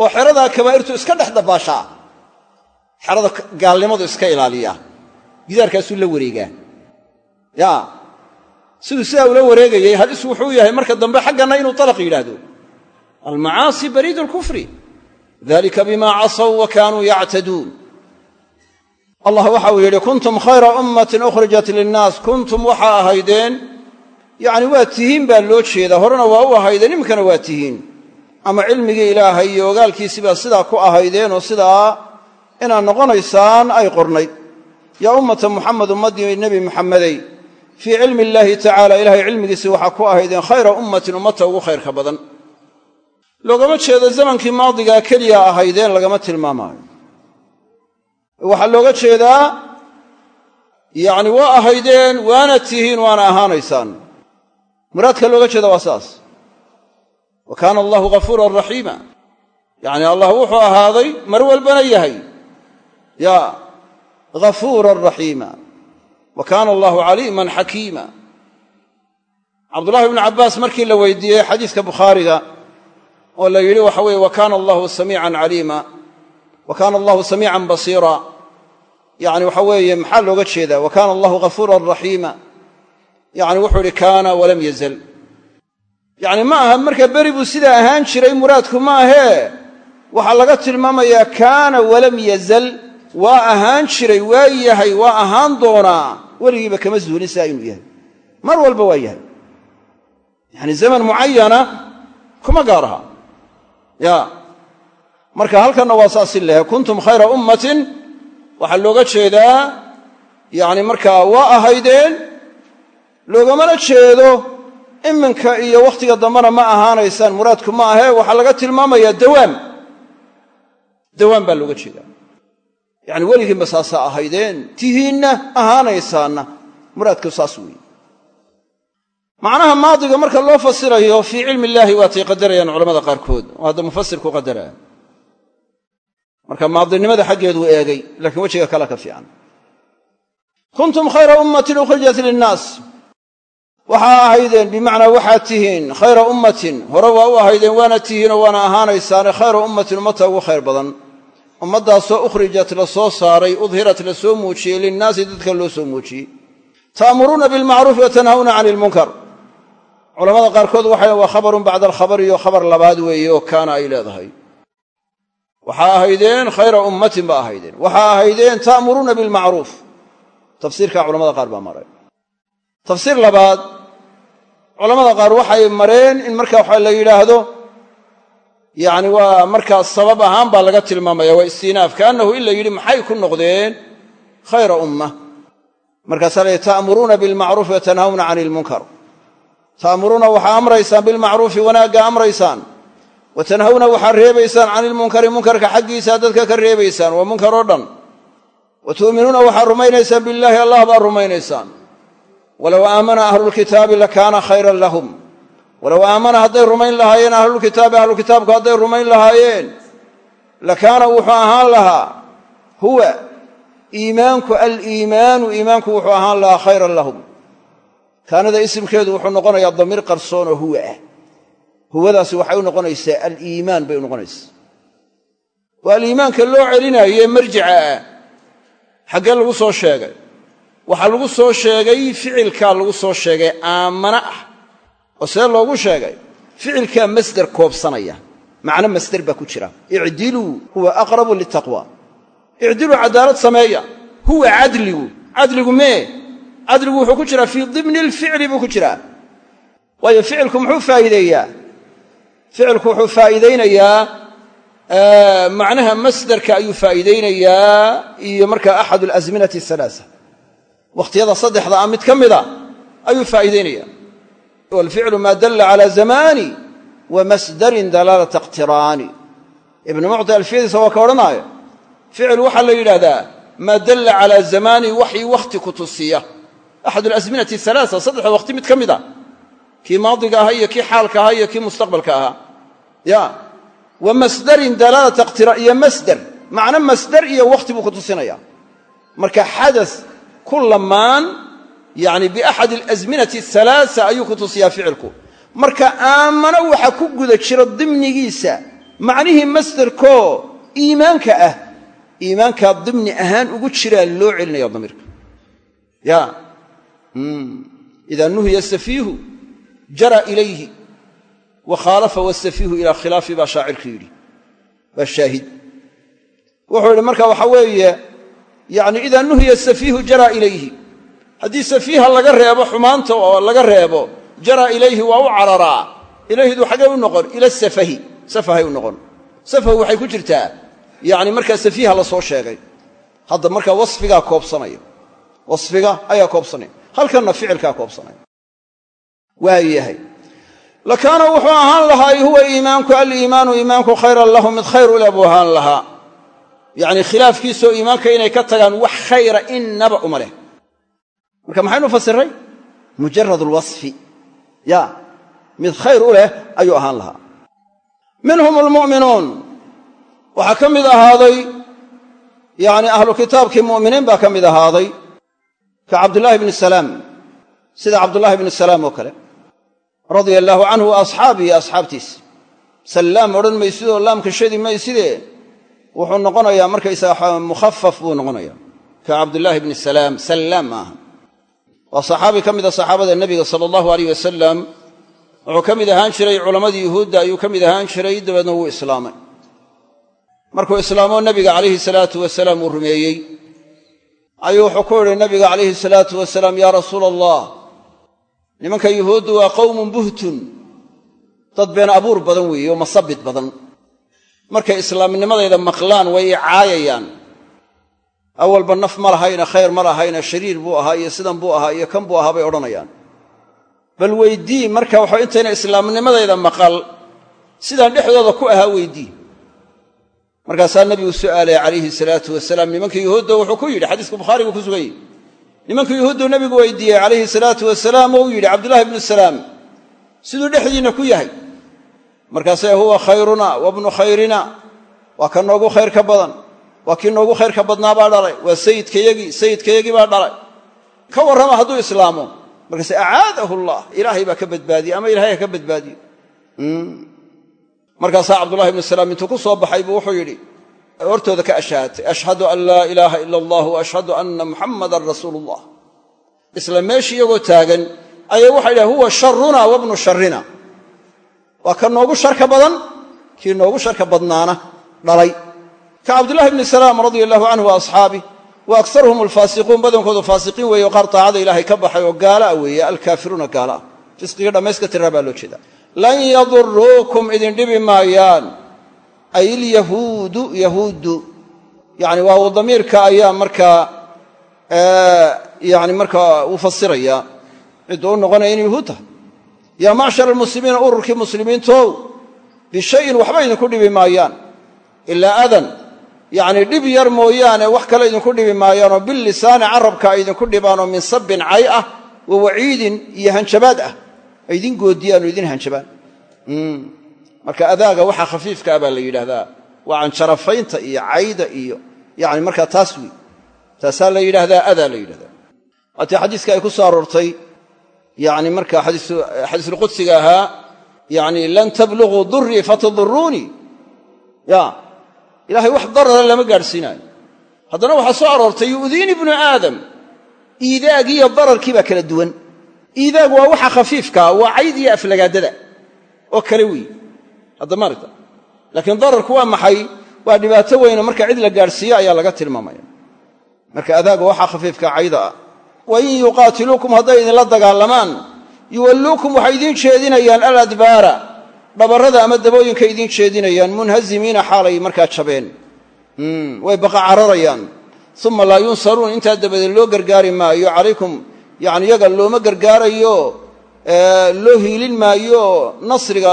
oo xeradaa kabaa'irtu iska dhex dabbaashaa xerada gaalnimadu iska ilaaliyaa gidaarkaasuu la wareegaa. Yaa siduu sidaa ula wareegayay halis wuxuu yahay marka dambe xagganna inuu dalaq yidhaahdo. Almacaasi bariidu alkufri dalika bimaa casaw wa kaanuu yactaduun allah waxau yidhi kuntum khayra ummatin ukhrijat linnaas kuntum waxaa ahaydeen yacni waa tihiin baa loo jeedaa horena waa u ahaydeen iminkana waa tihiin ama cilmigii ilaahay iyo ogaalkiisibaa sidaa ku ahaydeen oo sidaa inaad noqonaysaan ay qornayd yaa ummata muxamed ummaddii nebi muxamedey fii cilmi illaahi tacaala ilahay cilmigiisii waxaa ku ahaydeen khayra ummatin ummata ugu khayrka badan loogama jeedo zamankii maadigaa keliya ahaydeen lagama tilmaamaayo. Waxaa looga jeedaa yacni waa ahaydeen waana tihiin waana ahaanaysaan. Muraadka looga jeeda waa saas. Wa kaana allahu ghafuuran raxiima yacni allah wuxuu ahaaday mar walbana yahay. Yaa ghafuuran raxiima wa kaana allahu caliiman xakiima. Cabdullahi bnu cabbaas markii la weydiiyey xadiiska bukhaariga oo la yidhi waxa weeye wa kaana allahu samiican caliima. Wa kaana allahu samiican basiira. Yacni waxa weeye maxaa looga jeedaa? Wa kaana allahu ghafuuran raxiima. Yacni wuxuu idhi kaana walam yazal. Yacni ma aha marka beri buu sidaa ahaan jiray muraadku ma ahee. Waxaa laga tilmaamayaa kaana walam yazal. Waa ahaan jiray waa yahay waa ahaan doonaa. Weligiiba kama zuulin sidaa inuu yahay. Mar walba waa yahay. Yacni zaman mucayana kuma gaar aha ya. Marka halkanna waa saas in lehay kuntum khayra ummatin. Waxaa looga jeedaa yacni markaa waa ahaydeen loogamana jeedo iminka iyo wakhtiga dambena ma ahaanaysaan muraadku ma ahee waxaa laga tilmaamayaa dawaam dawaam baa looga jeedaa. Yacni weligiinba saasaa ahaydeen tihiinna ahaanaysaanna muraadku saas weeye macnaha maadiga marka loo fasirayo fii cilmi illaahi waatay qadarayaan culamada qaarkood. Oo hadda mufasir ku marka maadinimada xaggeeduu eegay laakiin wejiga kale ka fiican. Kuntum khayra ummatin ukhrijat linnaas. Waxaa ahaydeen bimacnaa waxaad tihiin khayra ummatin. Hore waa u ahaydeen waana tihiinoo waana ahaanaysaane khayra ummatin ummata ugu khayr badan. Ummaddaasoo ukhrijat la soo saaray udhirat la soo muujiyey linnaasi dadka loo soo muujiyey. Ta'muruuna bilmacruufi wa tanhawna cani ilmunkar culamada qaarkood waxay waa khabarun bacda alkhabari iyo khabar labaad weeye oo kaana ay leedahay. Waxaa ahaydeen khayra ummatin ba ahaydeen. Waxaa ahaydeen ta'muruuna bilmacruuf tafsiirkaa culamada qaar baa maray. Tafsiir labaad culamada qaar waxay mareen in marka waxa la yidhaahdo yacni waa markaas sabab ahaan baa laga tilmaamaya waa istinaaf kaannahu in la yidhi maxay ku noqdeen khayra umma. Markaasaa la ta'muruuna bilmacruufi wa tanhawna cani ilmunkar ta'muruuna waxaa amraysaan bilmacruufi wanaagga amraysaan. Wa tanhawna waxaa reebaysaan cani ilmunkari munkarka xaggiisa dadka ka reebaysaan waa munkar oo dhan. Wa tu'minuuna waxaa rumaynaysaan billaahi allah baa rumaynaysaan. Walow aamana ahlulkitaabi lakaana khayran lahum. Walow aamana hadday rumayn lahaayeen ahlulkitaabi ahlukitaabku hadday rumayn lahaayeen lakaana wuxuu ahaan lahaa huwa iimaanku aliimaanu iimaanku wuxuu ahaan lahaa khayran lahum kaanada isimkeedu wuxuu noqonayaa damiir qarsoon oo huwa ah. Huwadaasi waxay u noqonaysaa aliimaan bay u noqonaysaa. Waa aliimaanka loo celinaaye marjica ah. Xaggee lagu soo sheegay. Waxaa lagu soo sheegay ficilkaa lagu soo sheegay aamana ah. Oo see loogu sheegay? Ficilkaa masder koobsanaya. Macno masder baa ku jira. Icdiluu huwa aqrabu litaqwa icdiluu cadaalad sameeya. Huwa cadligu. Cadligu mee cadligu wuxuu ku jiraa fii dimni alficli buu ku jiraa. waayo ficilku muxuu faa'iideeyaa? ficilku wuxuu faa'iidaynayaa macnaha masderka ayuu faa'iidaynayaa iyo markaa axad alasminati asalaasa wakhtiyada saddexda ah mid ka mida ayuu faa'iidaynaya walficlu maa dalla cala zamaani wa masdarin dalaalata iqtiraani. Ibnu mucti alfiyadiisa waa ka odhanaayo ficil waxaa la yidhaahdaa maa dalla calaa zamaani waxii wakhti ku tusiya axad alasminati alaasa saddexda wakhti mid ka mid a kii maadiga ahaa iyo kii xaalka ahaa iyo kii mustaqbalka ahaa ya wa masdarin dalaalata iqtira iyo masder macno masder iyo wakhti buu ku tusinaya marka xadas ku lamaan yani biaxad alasminati alaasa ayuu ku tusiyaa ficilku marka aamano waxa ku guda jira dimnigiisa macnihii masderkoo iimaanka ah iimaankaa dimni ahaan ugu jiraa loo celinaya damiirka idaa nuhiya safiihu jara ilayhi wa khaalafa wasafiihu ilaa khilaafi baa shaacirku yidhi waa shaahid wuxuu yidhi marka waxa weeye yani idaa nuhiya safiihu jara ilayhi haddii safiiha laga reebo xumaanta oo laga reebo jara ilayhi waa u cararaa ilayhidu xaggay u noqon ila safahi safahay u noqon safahu waxay ku jirtaa yani markaa safiiha la soo sheegay hadda markaa ayaa koobsanaya halkanna ficilkaa koobsanaya waa yahay. Lakaana wuxuu ahaan lahaa huwa iimaanku aliimaanu iimaanku khayran lahu mid khayr u leh buu ahaan lahaa. Yacni khilaafkiisoo iimaanka inay ka tagaan wax khayra innaba uma leh. Marka maxaynu fasiray mujarad alwasfi. Ya mid khayr u leh ayuu ahaan lahaa. Minhum almu'minuun. Waxaa ka mid ahaaday yacni ahlu kitaabkii mu'miniin baa ka mid ahaaday ka cabdullaahi bni salaam sida cabdullaahi bni salaam oo kale radia allaahu canhu wa asxaabii iyo asxaabtiisa sallaam odhan maysidoo laamka shadi maysidee wuxuu noqonayaa markaysaga mukhafaf buu noqonaya ka cabdullaahi bni salaam sallaam maaha waa saxaabi ka mida saxaabada nebiga sala allahu aleyh wasalam wuxuu ka mid ahaan jiray culammadii yuhuudda ayuu ka mid ahaan jiray dabeedna wuu islaamay. Markuu islaamoo nebiga calayhi salaatu wasalaam uu rumeeyey ayuu wuxuu ku yidhi nabiga calayhi salaatu wasalaam yaa rasuula allah nimanka yuhuuddu waa qowmun buhtun. Dad been abuur badan weeye oo masabid badan. Markay islaamnimadayda maqlaan way i caayayaan. Awalba naf ma lahayna khayr ma lahayna shariir buu ahaa iyo sidan buu ahaa iyo kan buu ahaa bay odhanayaan. Bal weydii marka waxa intayna islaamnimadayda maqal sidaan dhexdooda ku ahaa weydii markaasaa nebigu su'aalay calayhi salaatu wasalaam nimanka yuhuudda wuxuu ku yidhi xadiiska bukhaari buu ku sugan yihi nimanka yuhuuddu nebigu weydiiyey calayhi salaatu wasalaam oo uu yidhi cabdullahi ibnu salaam siduu dhexdiinna ku yahay. Markaasee huwa khayruna wa bnu khayrina waa ka noogu khayr badan waa kii noogu khayr ka badnaa baa dhalay waa sayidkayagii sayidkayagii baa dhalay. Ka warrama hadduu islaamo. Markaase acaadahu allah ilaahay baa ka badbaadiyey ama ilahay ha ka badbaadiyo markaasaa cabdullahi ibnu salaam intuu ku soo baxay buu wuxuu yidhi hortooda ka ashhaatay ashhadu an laa ilaaha ila allah wa ashhadu anna muxammadan rasuulu ullah isla meeshii iyagoo taagan ayay waxay dhahen huwa sharuna wa bnu sharina waa ka noogu sharka badan? Kii noogu sharka badnaana dhalay. Ka cabdullahi bni salaam radia allahu canhu wa asxaabih wa aksaruhum alfaasiquun badankoodu faasiqiin weeye oo qaar taacada ilaahay ka baxay oo gaala'a weeye alkaafiruuna gaala ah. Fisqiga dhammayska tiraa baa loo jeedaa lan yaduruukum idin dhibi maayaan. Ay ilyahuudu yahuuddu yani waaw damiirka ayaa markaa yani markaa uu fasirayaa cidduu u noqonaya inay yuhuud tahay. Yaa macshar almuslimiina ururkii muslimiintow bishayin waxba idinku dhibi maayaan. Ilaa adan. Yacni dhib yar mooyaane wax kale idinku dhibi maayaanoo bilisaani carabka ay idinku dhibaanoo min sabbin cay ah wa waciidin iyo hanjabaad ah idin goodiyaan oo idin hanjabaan. Marka adaaga waxa khafiifka ah baa la yidhaahdaa. Waa canjarafaynta iyo cayda iyo yani markaa taas wey taasaa la yidhaahdaa adaa la yidhahdaa waatii xadiiska ay ku soo aroortay. Yani marka xadiisulqudsiga ahaa yani lan tabluguu durii fatadurruunii ya ilahay wax darara lama gaadhsiinaayo. Haddana waxaa soo aroortay yu'diini ibnu aadam iidaagiiyo dararkii baa kala duwan iidaagu waa waxa khafiifkaa waa cayd iyo aflagaadada. Oo kale weeye hadda maaragta laakiin dararku waa maxay? Waa dhibaato weyno marka cid la gaadhsiiyo ayaa laga tilmaamaya. Marka adaaga waxaa khafiifka cayda ah. Wa in yuqaatiluukum hadday idinla dagaalamaan yuwalluukum waxay idiin jeedinayaan aladbaara. Dhabarrada ama dabooyinka idiin jeedinayaan munhazimiina xaalay markaa jabeen. Way baqa cararayaan uma laa yunsaruun intaa dabadeed loo gargaari maayo calaykum yani yaga looma gargaarayo loo hiilin maayo nasriga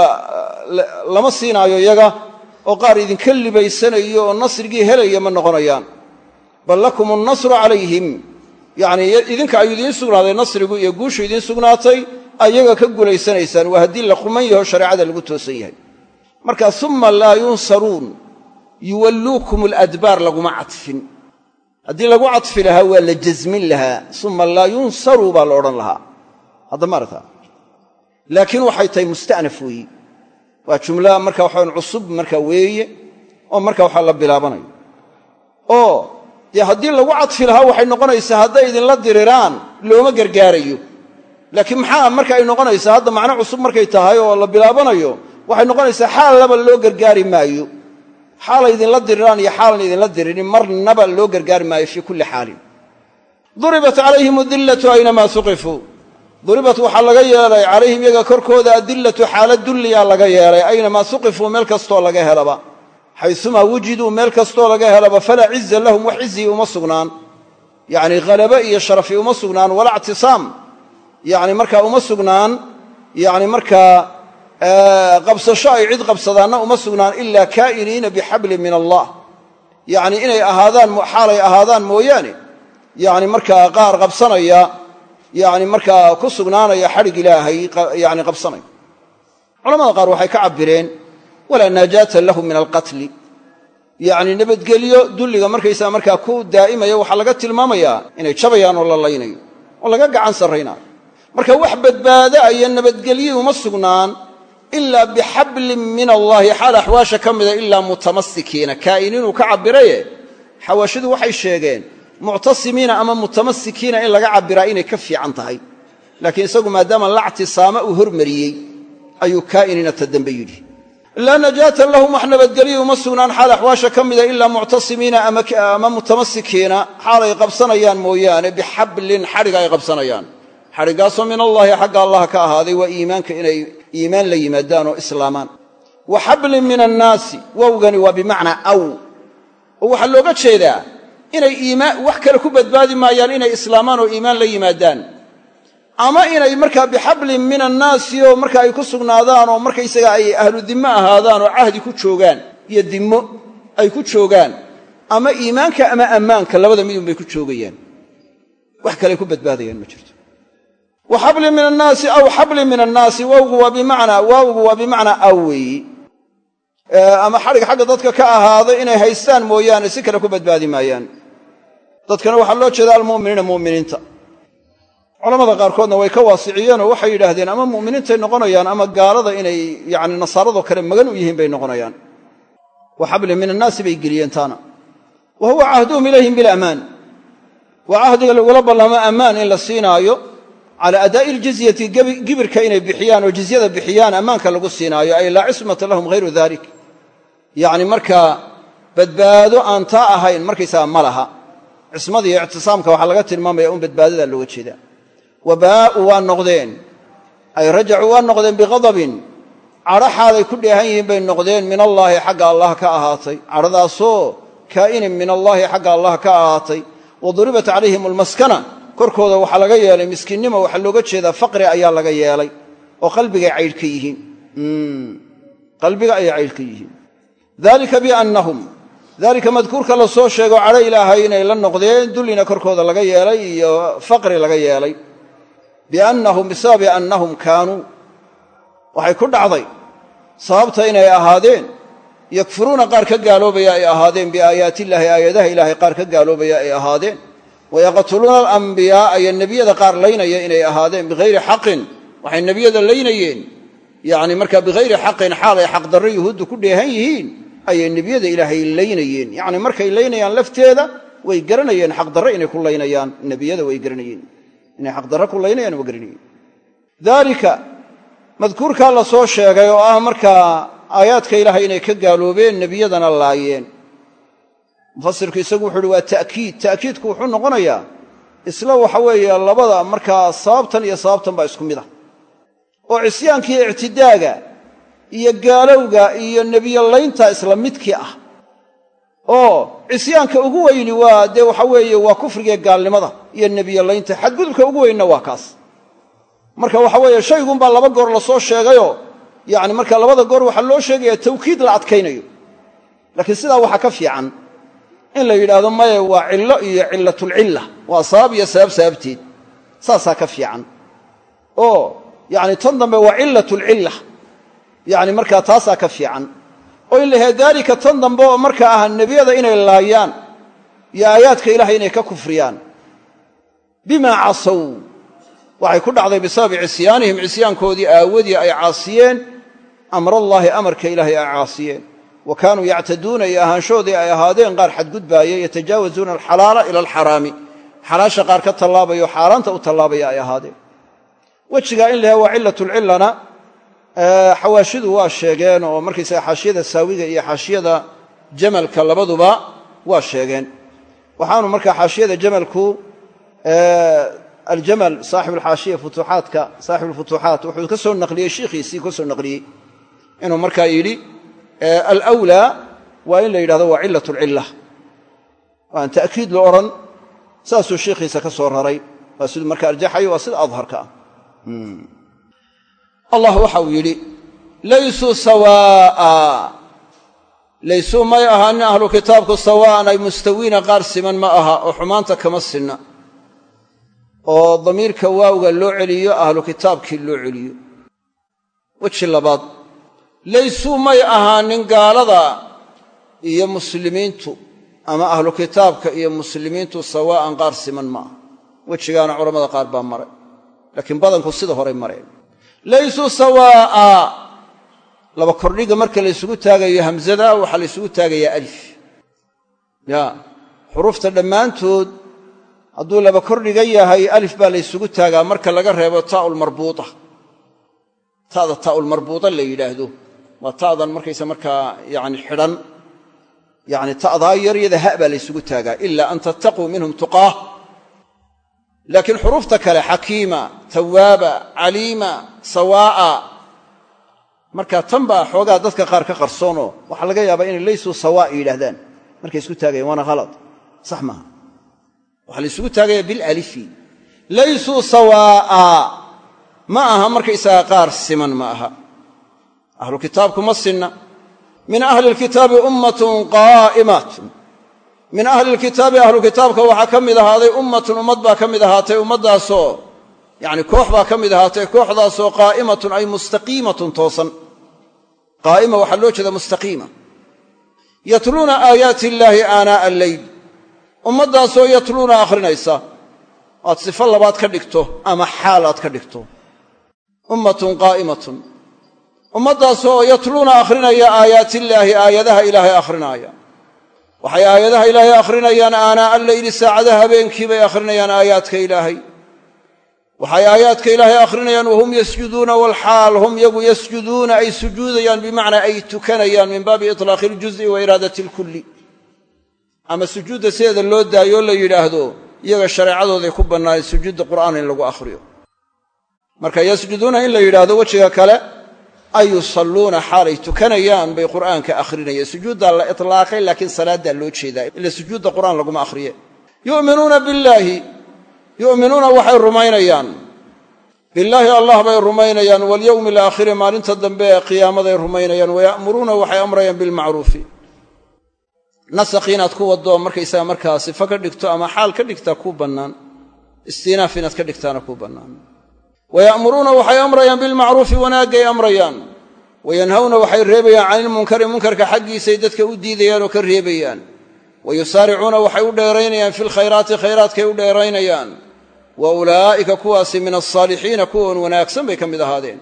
lama siinaayo yaga oo qaar idinka libaysanayo oo nasrigii helaya ma noqonayaan. Bal lakum annasru calayhim yacni idinka ayuu idiin sugnaaday nasrigu iyo guushu idiin sugnaatay ayaga ka gulaysanaysaan waa haddii la quman yaho shareecada lagu toosan yahay. Marka uma laa yunsaruun. Yuwalluukum aladbaar laguma cadfin haddii lagu cadfi lahaa waa la jasmin lahaa uma laa yunsaruu baa la odhan lahaa. Hadda maarata laakiin waxay tahay musta'naf weeyi. Waa jumla marka waxaan cusub marka weeye oo marka waxaa la bilaabanayo. Oo dee haddii lagu cadfi lahaa waxay noqonaysaa hadday idinla diriraan looma gargaarayo. Laakiin maxaa marka ay noqonaysaa hadda macno cusub markay tahay oo la bilaabanayo waxay noqonaysaa xaal laba loo gargaari maayo xaalay idinla diriraan iyo xaalan idinla diririn marnaba loo gargaari maayo fii kulli xaalin. Duribat calayhim adillatu aynamaa suqifuu duribat waxaa laga yeelay calayhim yaga korkooda adillatu xaala dulliyaa laga yeelay aynamaa suqifuu meel kastoo laga helaba. Xaysumaa wujiduu meel kastoo laga helaba falaa ciza lahum wax cizii uma sugnaan. Yacni halaba iyo sharafi uma sugnaan walaa ictisaam. Yacni markaa uma sugnaan yacni markaa qabsasho ay cid qabsadaanna uma sugnaan ilaa kaa'iniina bixablin min allah. Yacni inay ahaadaan xaalay ahaadaan mooyaane. Yacni markaa qaar qabsanaya yacni markaa ku sugnaanaya xadhig ilaahay yacni qabsanaya culamada qaar waxay ka cabbireen walaa naajaata lahu min alqatli. Yacni nabadgelyo dulliga markaysaa markaa ku daa'imaya waxaa laga tilmaamayaa inay jabayaan oo la laynayo oo laga gacan sarraynaayo marka wax badbaada aya nabadgelyi uma sugnaan ilaa bixablin min allaahi xaal axwaasha ka mida ilaa mutamasikiina kaa'iniinuu ka cabbiraye xawaashidu waxay sheegeen muctasimiina ama mutamasikiina in laga cabbiraa inay ka fiican tahay laakiin isagu maadaama lactisaama uu hormariyey ayuu kaa'iniina ta dambe yidhi laa najaata lahum wax nabadgelyi uma sugnaan xaal axwaasha ka mida ilaa muctasimiina ama mutamasikiina xaalay qabsanayaan mooyaane bixablin xadhiga ay qabsanayaan xadhiggaasoo min allaahi xagga allah ka ahaaday waa iimaanka inay iimaan la yimaadaan oo islaamaan. Wa xablin min annaasi wowgani waa bimacnaa aw. Oo waxaa looga jeedaa inay iimaan wax kale ku badbaadi maayaan inay islaamaan oo iimaan la yimaadaan. Ama inay markaa bixablin min annaasi oo marka ay ku sugnaadaan oo markaysaga ay ahlu dimmo ahaadaan oo cahdi ku joogaan iyo dimmo ay ku joogaan ama iimaanka ama ammaanka labada midun bay ku joogayaan. Wax kale ku badbaadayaan ma jirto wa xablin min annaasi aw xablin min annaasi wawgu waa bimacnaa waawgu waa bimacnaa aw weeyi ama xadhig xagga dadka ka ahaaday inay haystaan mooyaane si kale ku badbaadi maayaan. Dadkana waxaa loo jeeda almu'miniina mu'miniinta. Culamada qaarkoodna way ka waasiciyeen oo waxay yidhaahdeen ama mu'miniintay noqonayaan ama gaalada inay yacni nasaaradoo kale magan u yihiin bay noqonayaan. Wa xablin min annaasi bay geliyeen taana. Wa huwa cahduhum ilayhim bilamaan waa lagula ballamo ammaan in la siinaayo calaa adaa'i iljizyati gibirka inay bixiyaan oo jizyada bixiyaan ammaanka lagu siinaayo ay laa cismata lahum hayru dalik yacni markaa badbaado aan taa ahayn markaysaga ma laha. Cismada iyo ictisaamka waxaa laga tilmaamaya un badbaadada looga jeedaa wa baa'uu waa noqdeen. Ay rajacuu waa noqdeen biqadabin cadho xaalay ku dheehan yihiin bay noqdeen min allaahi xagga allah ka ahaatay. Cadhadaasoo kaa'inin min allaahi xagga allah ka ahaatay. Wa duribat calayhim almaskana korkooda waxaa laga yeelay miskiinnimo waxaa looga jeedaa faqri ayaa laga yeelay oo qalbigay caydh ka yihiin. Qalbiga ayay caydh ka yihiin. Dalika biannahum. Daalika madkuurka la soo sheego cadho ilaahay inay la noqdeen dullina korkooda laga yeelay iyo faqri laga yeelay. Biannahum bisababi annahum kaanuu waxay ku dhacday. Sababta inay ahaadeen yakfuruuna qaar ka gaaloobaya ay ahaadeen biaayaatillaahi aayadaha ilaahay qaar ka gaaloobaya ay ahaadeen wayaqtuluuna alambiyaaa iyo nebiyada qaar laynaya inay ahaadeen bihayri xaqin waxay nebiyada laynayeen yacni markaa bihayri xaqin xaal ay xaqdarro yuhuuddu ku dheehan yihiin ayay nebiyada ilaahay laynayeen yacni markay laynayaan lafteeda way garanayeen xaqdarre inay ku laynayaan nebiyada way garanayeen inay xaqdarre ku laynayaan waa garanayeen daalika madkuurkaa la soo sheegay oo ah markaa aayaadka ilaahay inay ka gaaloobeen nebiyadana laayeen mufasirku isagu wuxu uhi waa ta'kiid. Ta'kiidku wuxuu noqonayaa isla waxa weeye labada markaa sababtan iyo sababtan baa isku mid ah. Oo cisyaankiiyo ictidaaga iyo gaalowga iyo nebiyolaynta isla midkii ah. Oo cisyaanka ugu weyni waa dee waxa weeye waa kufrigae gaalnimada iyo nebiyolaynta xadgudubka ugu weynna waa kaas. Marka waxa weeye shaygunbaa laba goor la soo sheegayoo yacni marka labada goor waxaa loo sheegaya tawkiid la adkaynayo. Laakiin sidaa waxaa ka fiican in la yidhaahdo maye waa cillo iyo cillatulcilla waa sabab iyo sabab sababteed saasaa ka fiican. Oo yacni tan dambe waa cillatulcilla yacni markaa taasaa ka fiican. Oo in la yahay daalika tan dambe oo markaa ah nebiyada inay laayaan iyo aayaadka ilahay inay ka kufriyaan. Bimaa casow waxay ku dhacday bisababi cisyaanihim. Cisyaankoodii aawadii ay caasiyeen. Amrallaahi amarka ilaahay ay caasiyeen wa kaanuu yactaduuna iyo ahaanshoodii ay ahaadeen qaar xadgudbaaya yatajaawazuuna alxalaala ila alxaraami. Xalaasha qaar ka tallaabayo xaaraanta u tallaabaya ay ahaadeen. Wejigaa in laha waa cilatulcillana xawaashidu waa sheegeen oo markaysaga xaashiyada saawiga iyo xaashiyada jamalka labaduba waa sheegeen. Waxaanu markaa xaashiyada jamalku aljamal saaxib alxaashiya futuuxaadka saaxib alfutuuxaat wuxuu ka soo naqliyey shiikhiisii ka soo naqliyey. Inuu markaa yidhi alwlaa waa in la yidhahdo waa cilat lcilla aan ta'kiid la odhan saasuu shiikhiisa ka soo raray. Waa siduu marka arjaxayo waa sida adharka. Ah allah waxa uu yidhi laysuu sawaa'a. Laysuu may ahaanin ahlu kitaabku sawaa'an ay mustawiina qaar siman ma aha oo xumaanta kama sinna. Oo damiirka waawga loo celiyo ahlu kitaabkii loo celiyo. Weji labaad laysuu may ahaanin gaalada iyo muslimiintu ama ahlu kitaabka iyo muslimiintu sawaa'an qaar siman ma aha wejigaana culammada qaar baa maray laakiin badanku sida horay mareen laysuu sawaa'a laba kordhiga marka laysugu taagayo hamzada waxaa laysugu taagayaa alif ya xuruufta dhammaantood hadduu laba kordhiga yahay alif baa laysugu taagaa marka laga reebo taa'ulmarbuuta ta'da taa'ulmarbuuta la yidhaahdo waa ta'dan markaysa markaa yani xidhan yani ta'daa yaryada ha baa laysugu taagaa ilaa an tattaquu minhum tuqaah. Laakiin xuruufta kale xakiima tawaaba caliima sawaa'a marka tan baa xoogaa dadka qaar ka qarsoonoo waxaa laga yaabaa inay laysuu sawaa yidhaahdaan. Markay isku taagayaan waana halad sax maaha. Waxaa la ysugu taagaya bilalifi laysuu sawaa'a. Ma aha markaysaga qaar siman ma aha ahlu kitaabku ma sinna min ahli lkitaabi ummatun qaa'imatun min ahli lkitaabi ahlu kitaabka waxaa ka mid ahaaday ummatun ummad baa ka mid ahaatay ummaddaasoo yacni koox baa ka mid ahaatay kooxdaasoo qaa'imatun ay mustaqiimatun toosan qaa'ima waxaa loo jeeda mustaqiima yatluuna aayaati illaahi aanaa'a alleyl ummaddaasoo yatluuna akhrinaysa aad sifo labaad ka dhigto ama xaal aad ka dhigto ummatun qaa'imatun ummaddaasoo yatluuna akhrinaya aayaatillaahi aayadaha ilaahay akrinaaya waxay aayadaha ilaahay akhrinayaan aanaa'a alleyli saacadaha habeenkii bay akhrinayaan aayaadka ilaahay. Waxay aayaadka ilaahay akhrinayaan wahum yasjuduuna walxaal hum yagu yasjuduuna ay sujuudayaan bimacnaa ay tukanayaan min baabi itlaaqi iljuzi wa iraadati alkulli. Ama sujuudda sideeda loo daayoo la yidhaahdo iyaga shareecadooday ku bannaayeen sujuudda qur'aan in lagu akhriyo. Marka yasjuduuna in la yidhaahdo wejiga kale ay yusalluuna xaalay tukanayaan bay qur'aanka akhrinayeen sujuuddaa la itlaaqay laakiin salaaddaa loo jeedaa ila sujuudda qur'aan laguma akhriye yu'minuuna billaahi yu'minuuna waxay rumaynayaan billaahi allah bay rumaynayaan walyowmi alaakhiri maalinta dambe ee qiyaamaday rumaynayaan waya'muruuna waxay amrayaan bilmacruufi nasakhi inaad ku waddo markaysaga markaa sifo ka dhigto ama xaal ka dhigtaa kuu bannaan istiinaaf inaad ka dhigtaana kuu bannaan waya'muruuna waxay amrayaan bilmacruufi wanaaggay amrayaan wayanhawna waxay reebayaan cani ilmunkari munkarka xaggiisay dadka u diidayaan oo ka reebayaan wa yusaaricuuna waxay u dheeraynayaan fi lkhayraati khayraadkay u dheeraynayaan wa ulaa'ika kuwaasi min alsaalixiina kuwan wanaagsan bay ka mid ahaadeen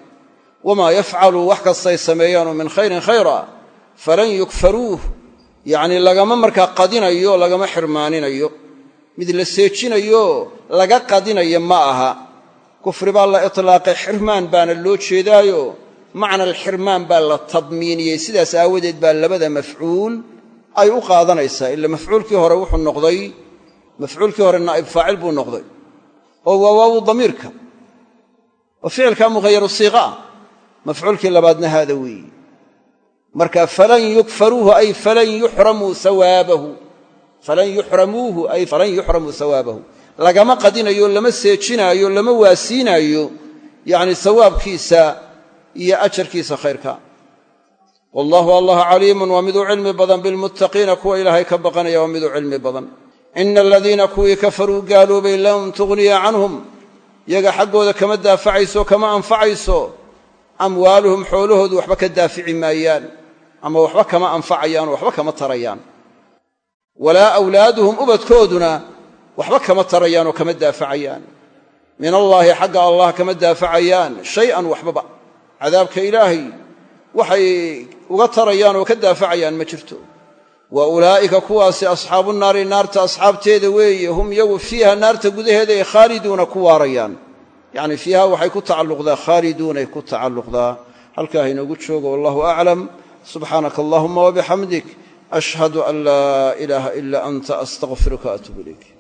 wamaa yafcaluu wax kastay sameeyaanoo min khayrin khayra falan yukfaruuh yacnii lagama markaa qadinayo lagama xirmaaninayo mid la seejinayo laga qadinayo ma aha kufri baa la itlaaqay xirmaan baana loo jeedaayo. Macna alxirmaan baa la tadmiiniyey. Sidaas aawadeed baa labada mafcuul ay u qaadanaysaa. Ila mafcuulkii hore wuxuu noqday mafcuulkii hore naa'ib faacil buu noqday. Oo waa waawu damiirka. Oo ficilka mughayaru siiqa ah mafcuulkii labaadna haada weeyi marka falan yukfaruuhu ay falan yuxramuu hawaabahu falan yuxramuuhu ay falan yuxramuu hawaabahu lagama qadinayo lama seejinaayo lama waasiinaayo yacni sawaabkiisa iyo ajarkiisa khayrka. Wallaahu allah caliimun waa miduu cilmi badan. Bilmuttaqiina kuwa ilaahay ka baqanaya waa miduu cilmi badan. Ina aladiina kuwii kafaruu gaaloobay lam tughniya canhum yaga xaggooda kama daafacayso kama anfacayso amwaaluhum xoolahoodu waxba ka daafici maayaan ama waxba kama anfacayaan waxba kama tarayaan. Walaa awlaaduhum ubadkooduna waxba kama tarayaan oo kama daafacayaan. Min allaahi xagga allah kama daafacayaan. Shay-an waxbaba. Cadaabka ilaahay waxay uga tarayaan oo ka daafacayaan ma jirto. Wa ulaa'ika kuwaasi asxaabu naari naarta asxaabteeda weeye hum yagu fiiha naarta gudaheeda ay khaaliduuna ku waarayaan. Yacni fiiha waxay ku tacalluqdaa khaaliduunay ku tacalluqdaa. Halkaa inoogu joogo wallahu aclam subxaanaka allahuma wabixamdik ashhadu an laa ilaaha ila anta astaqfiruka atuub ilayk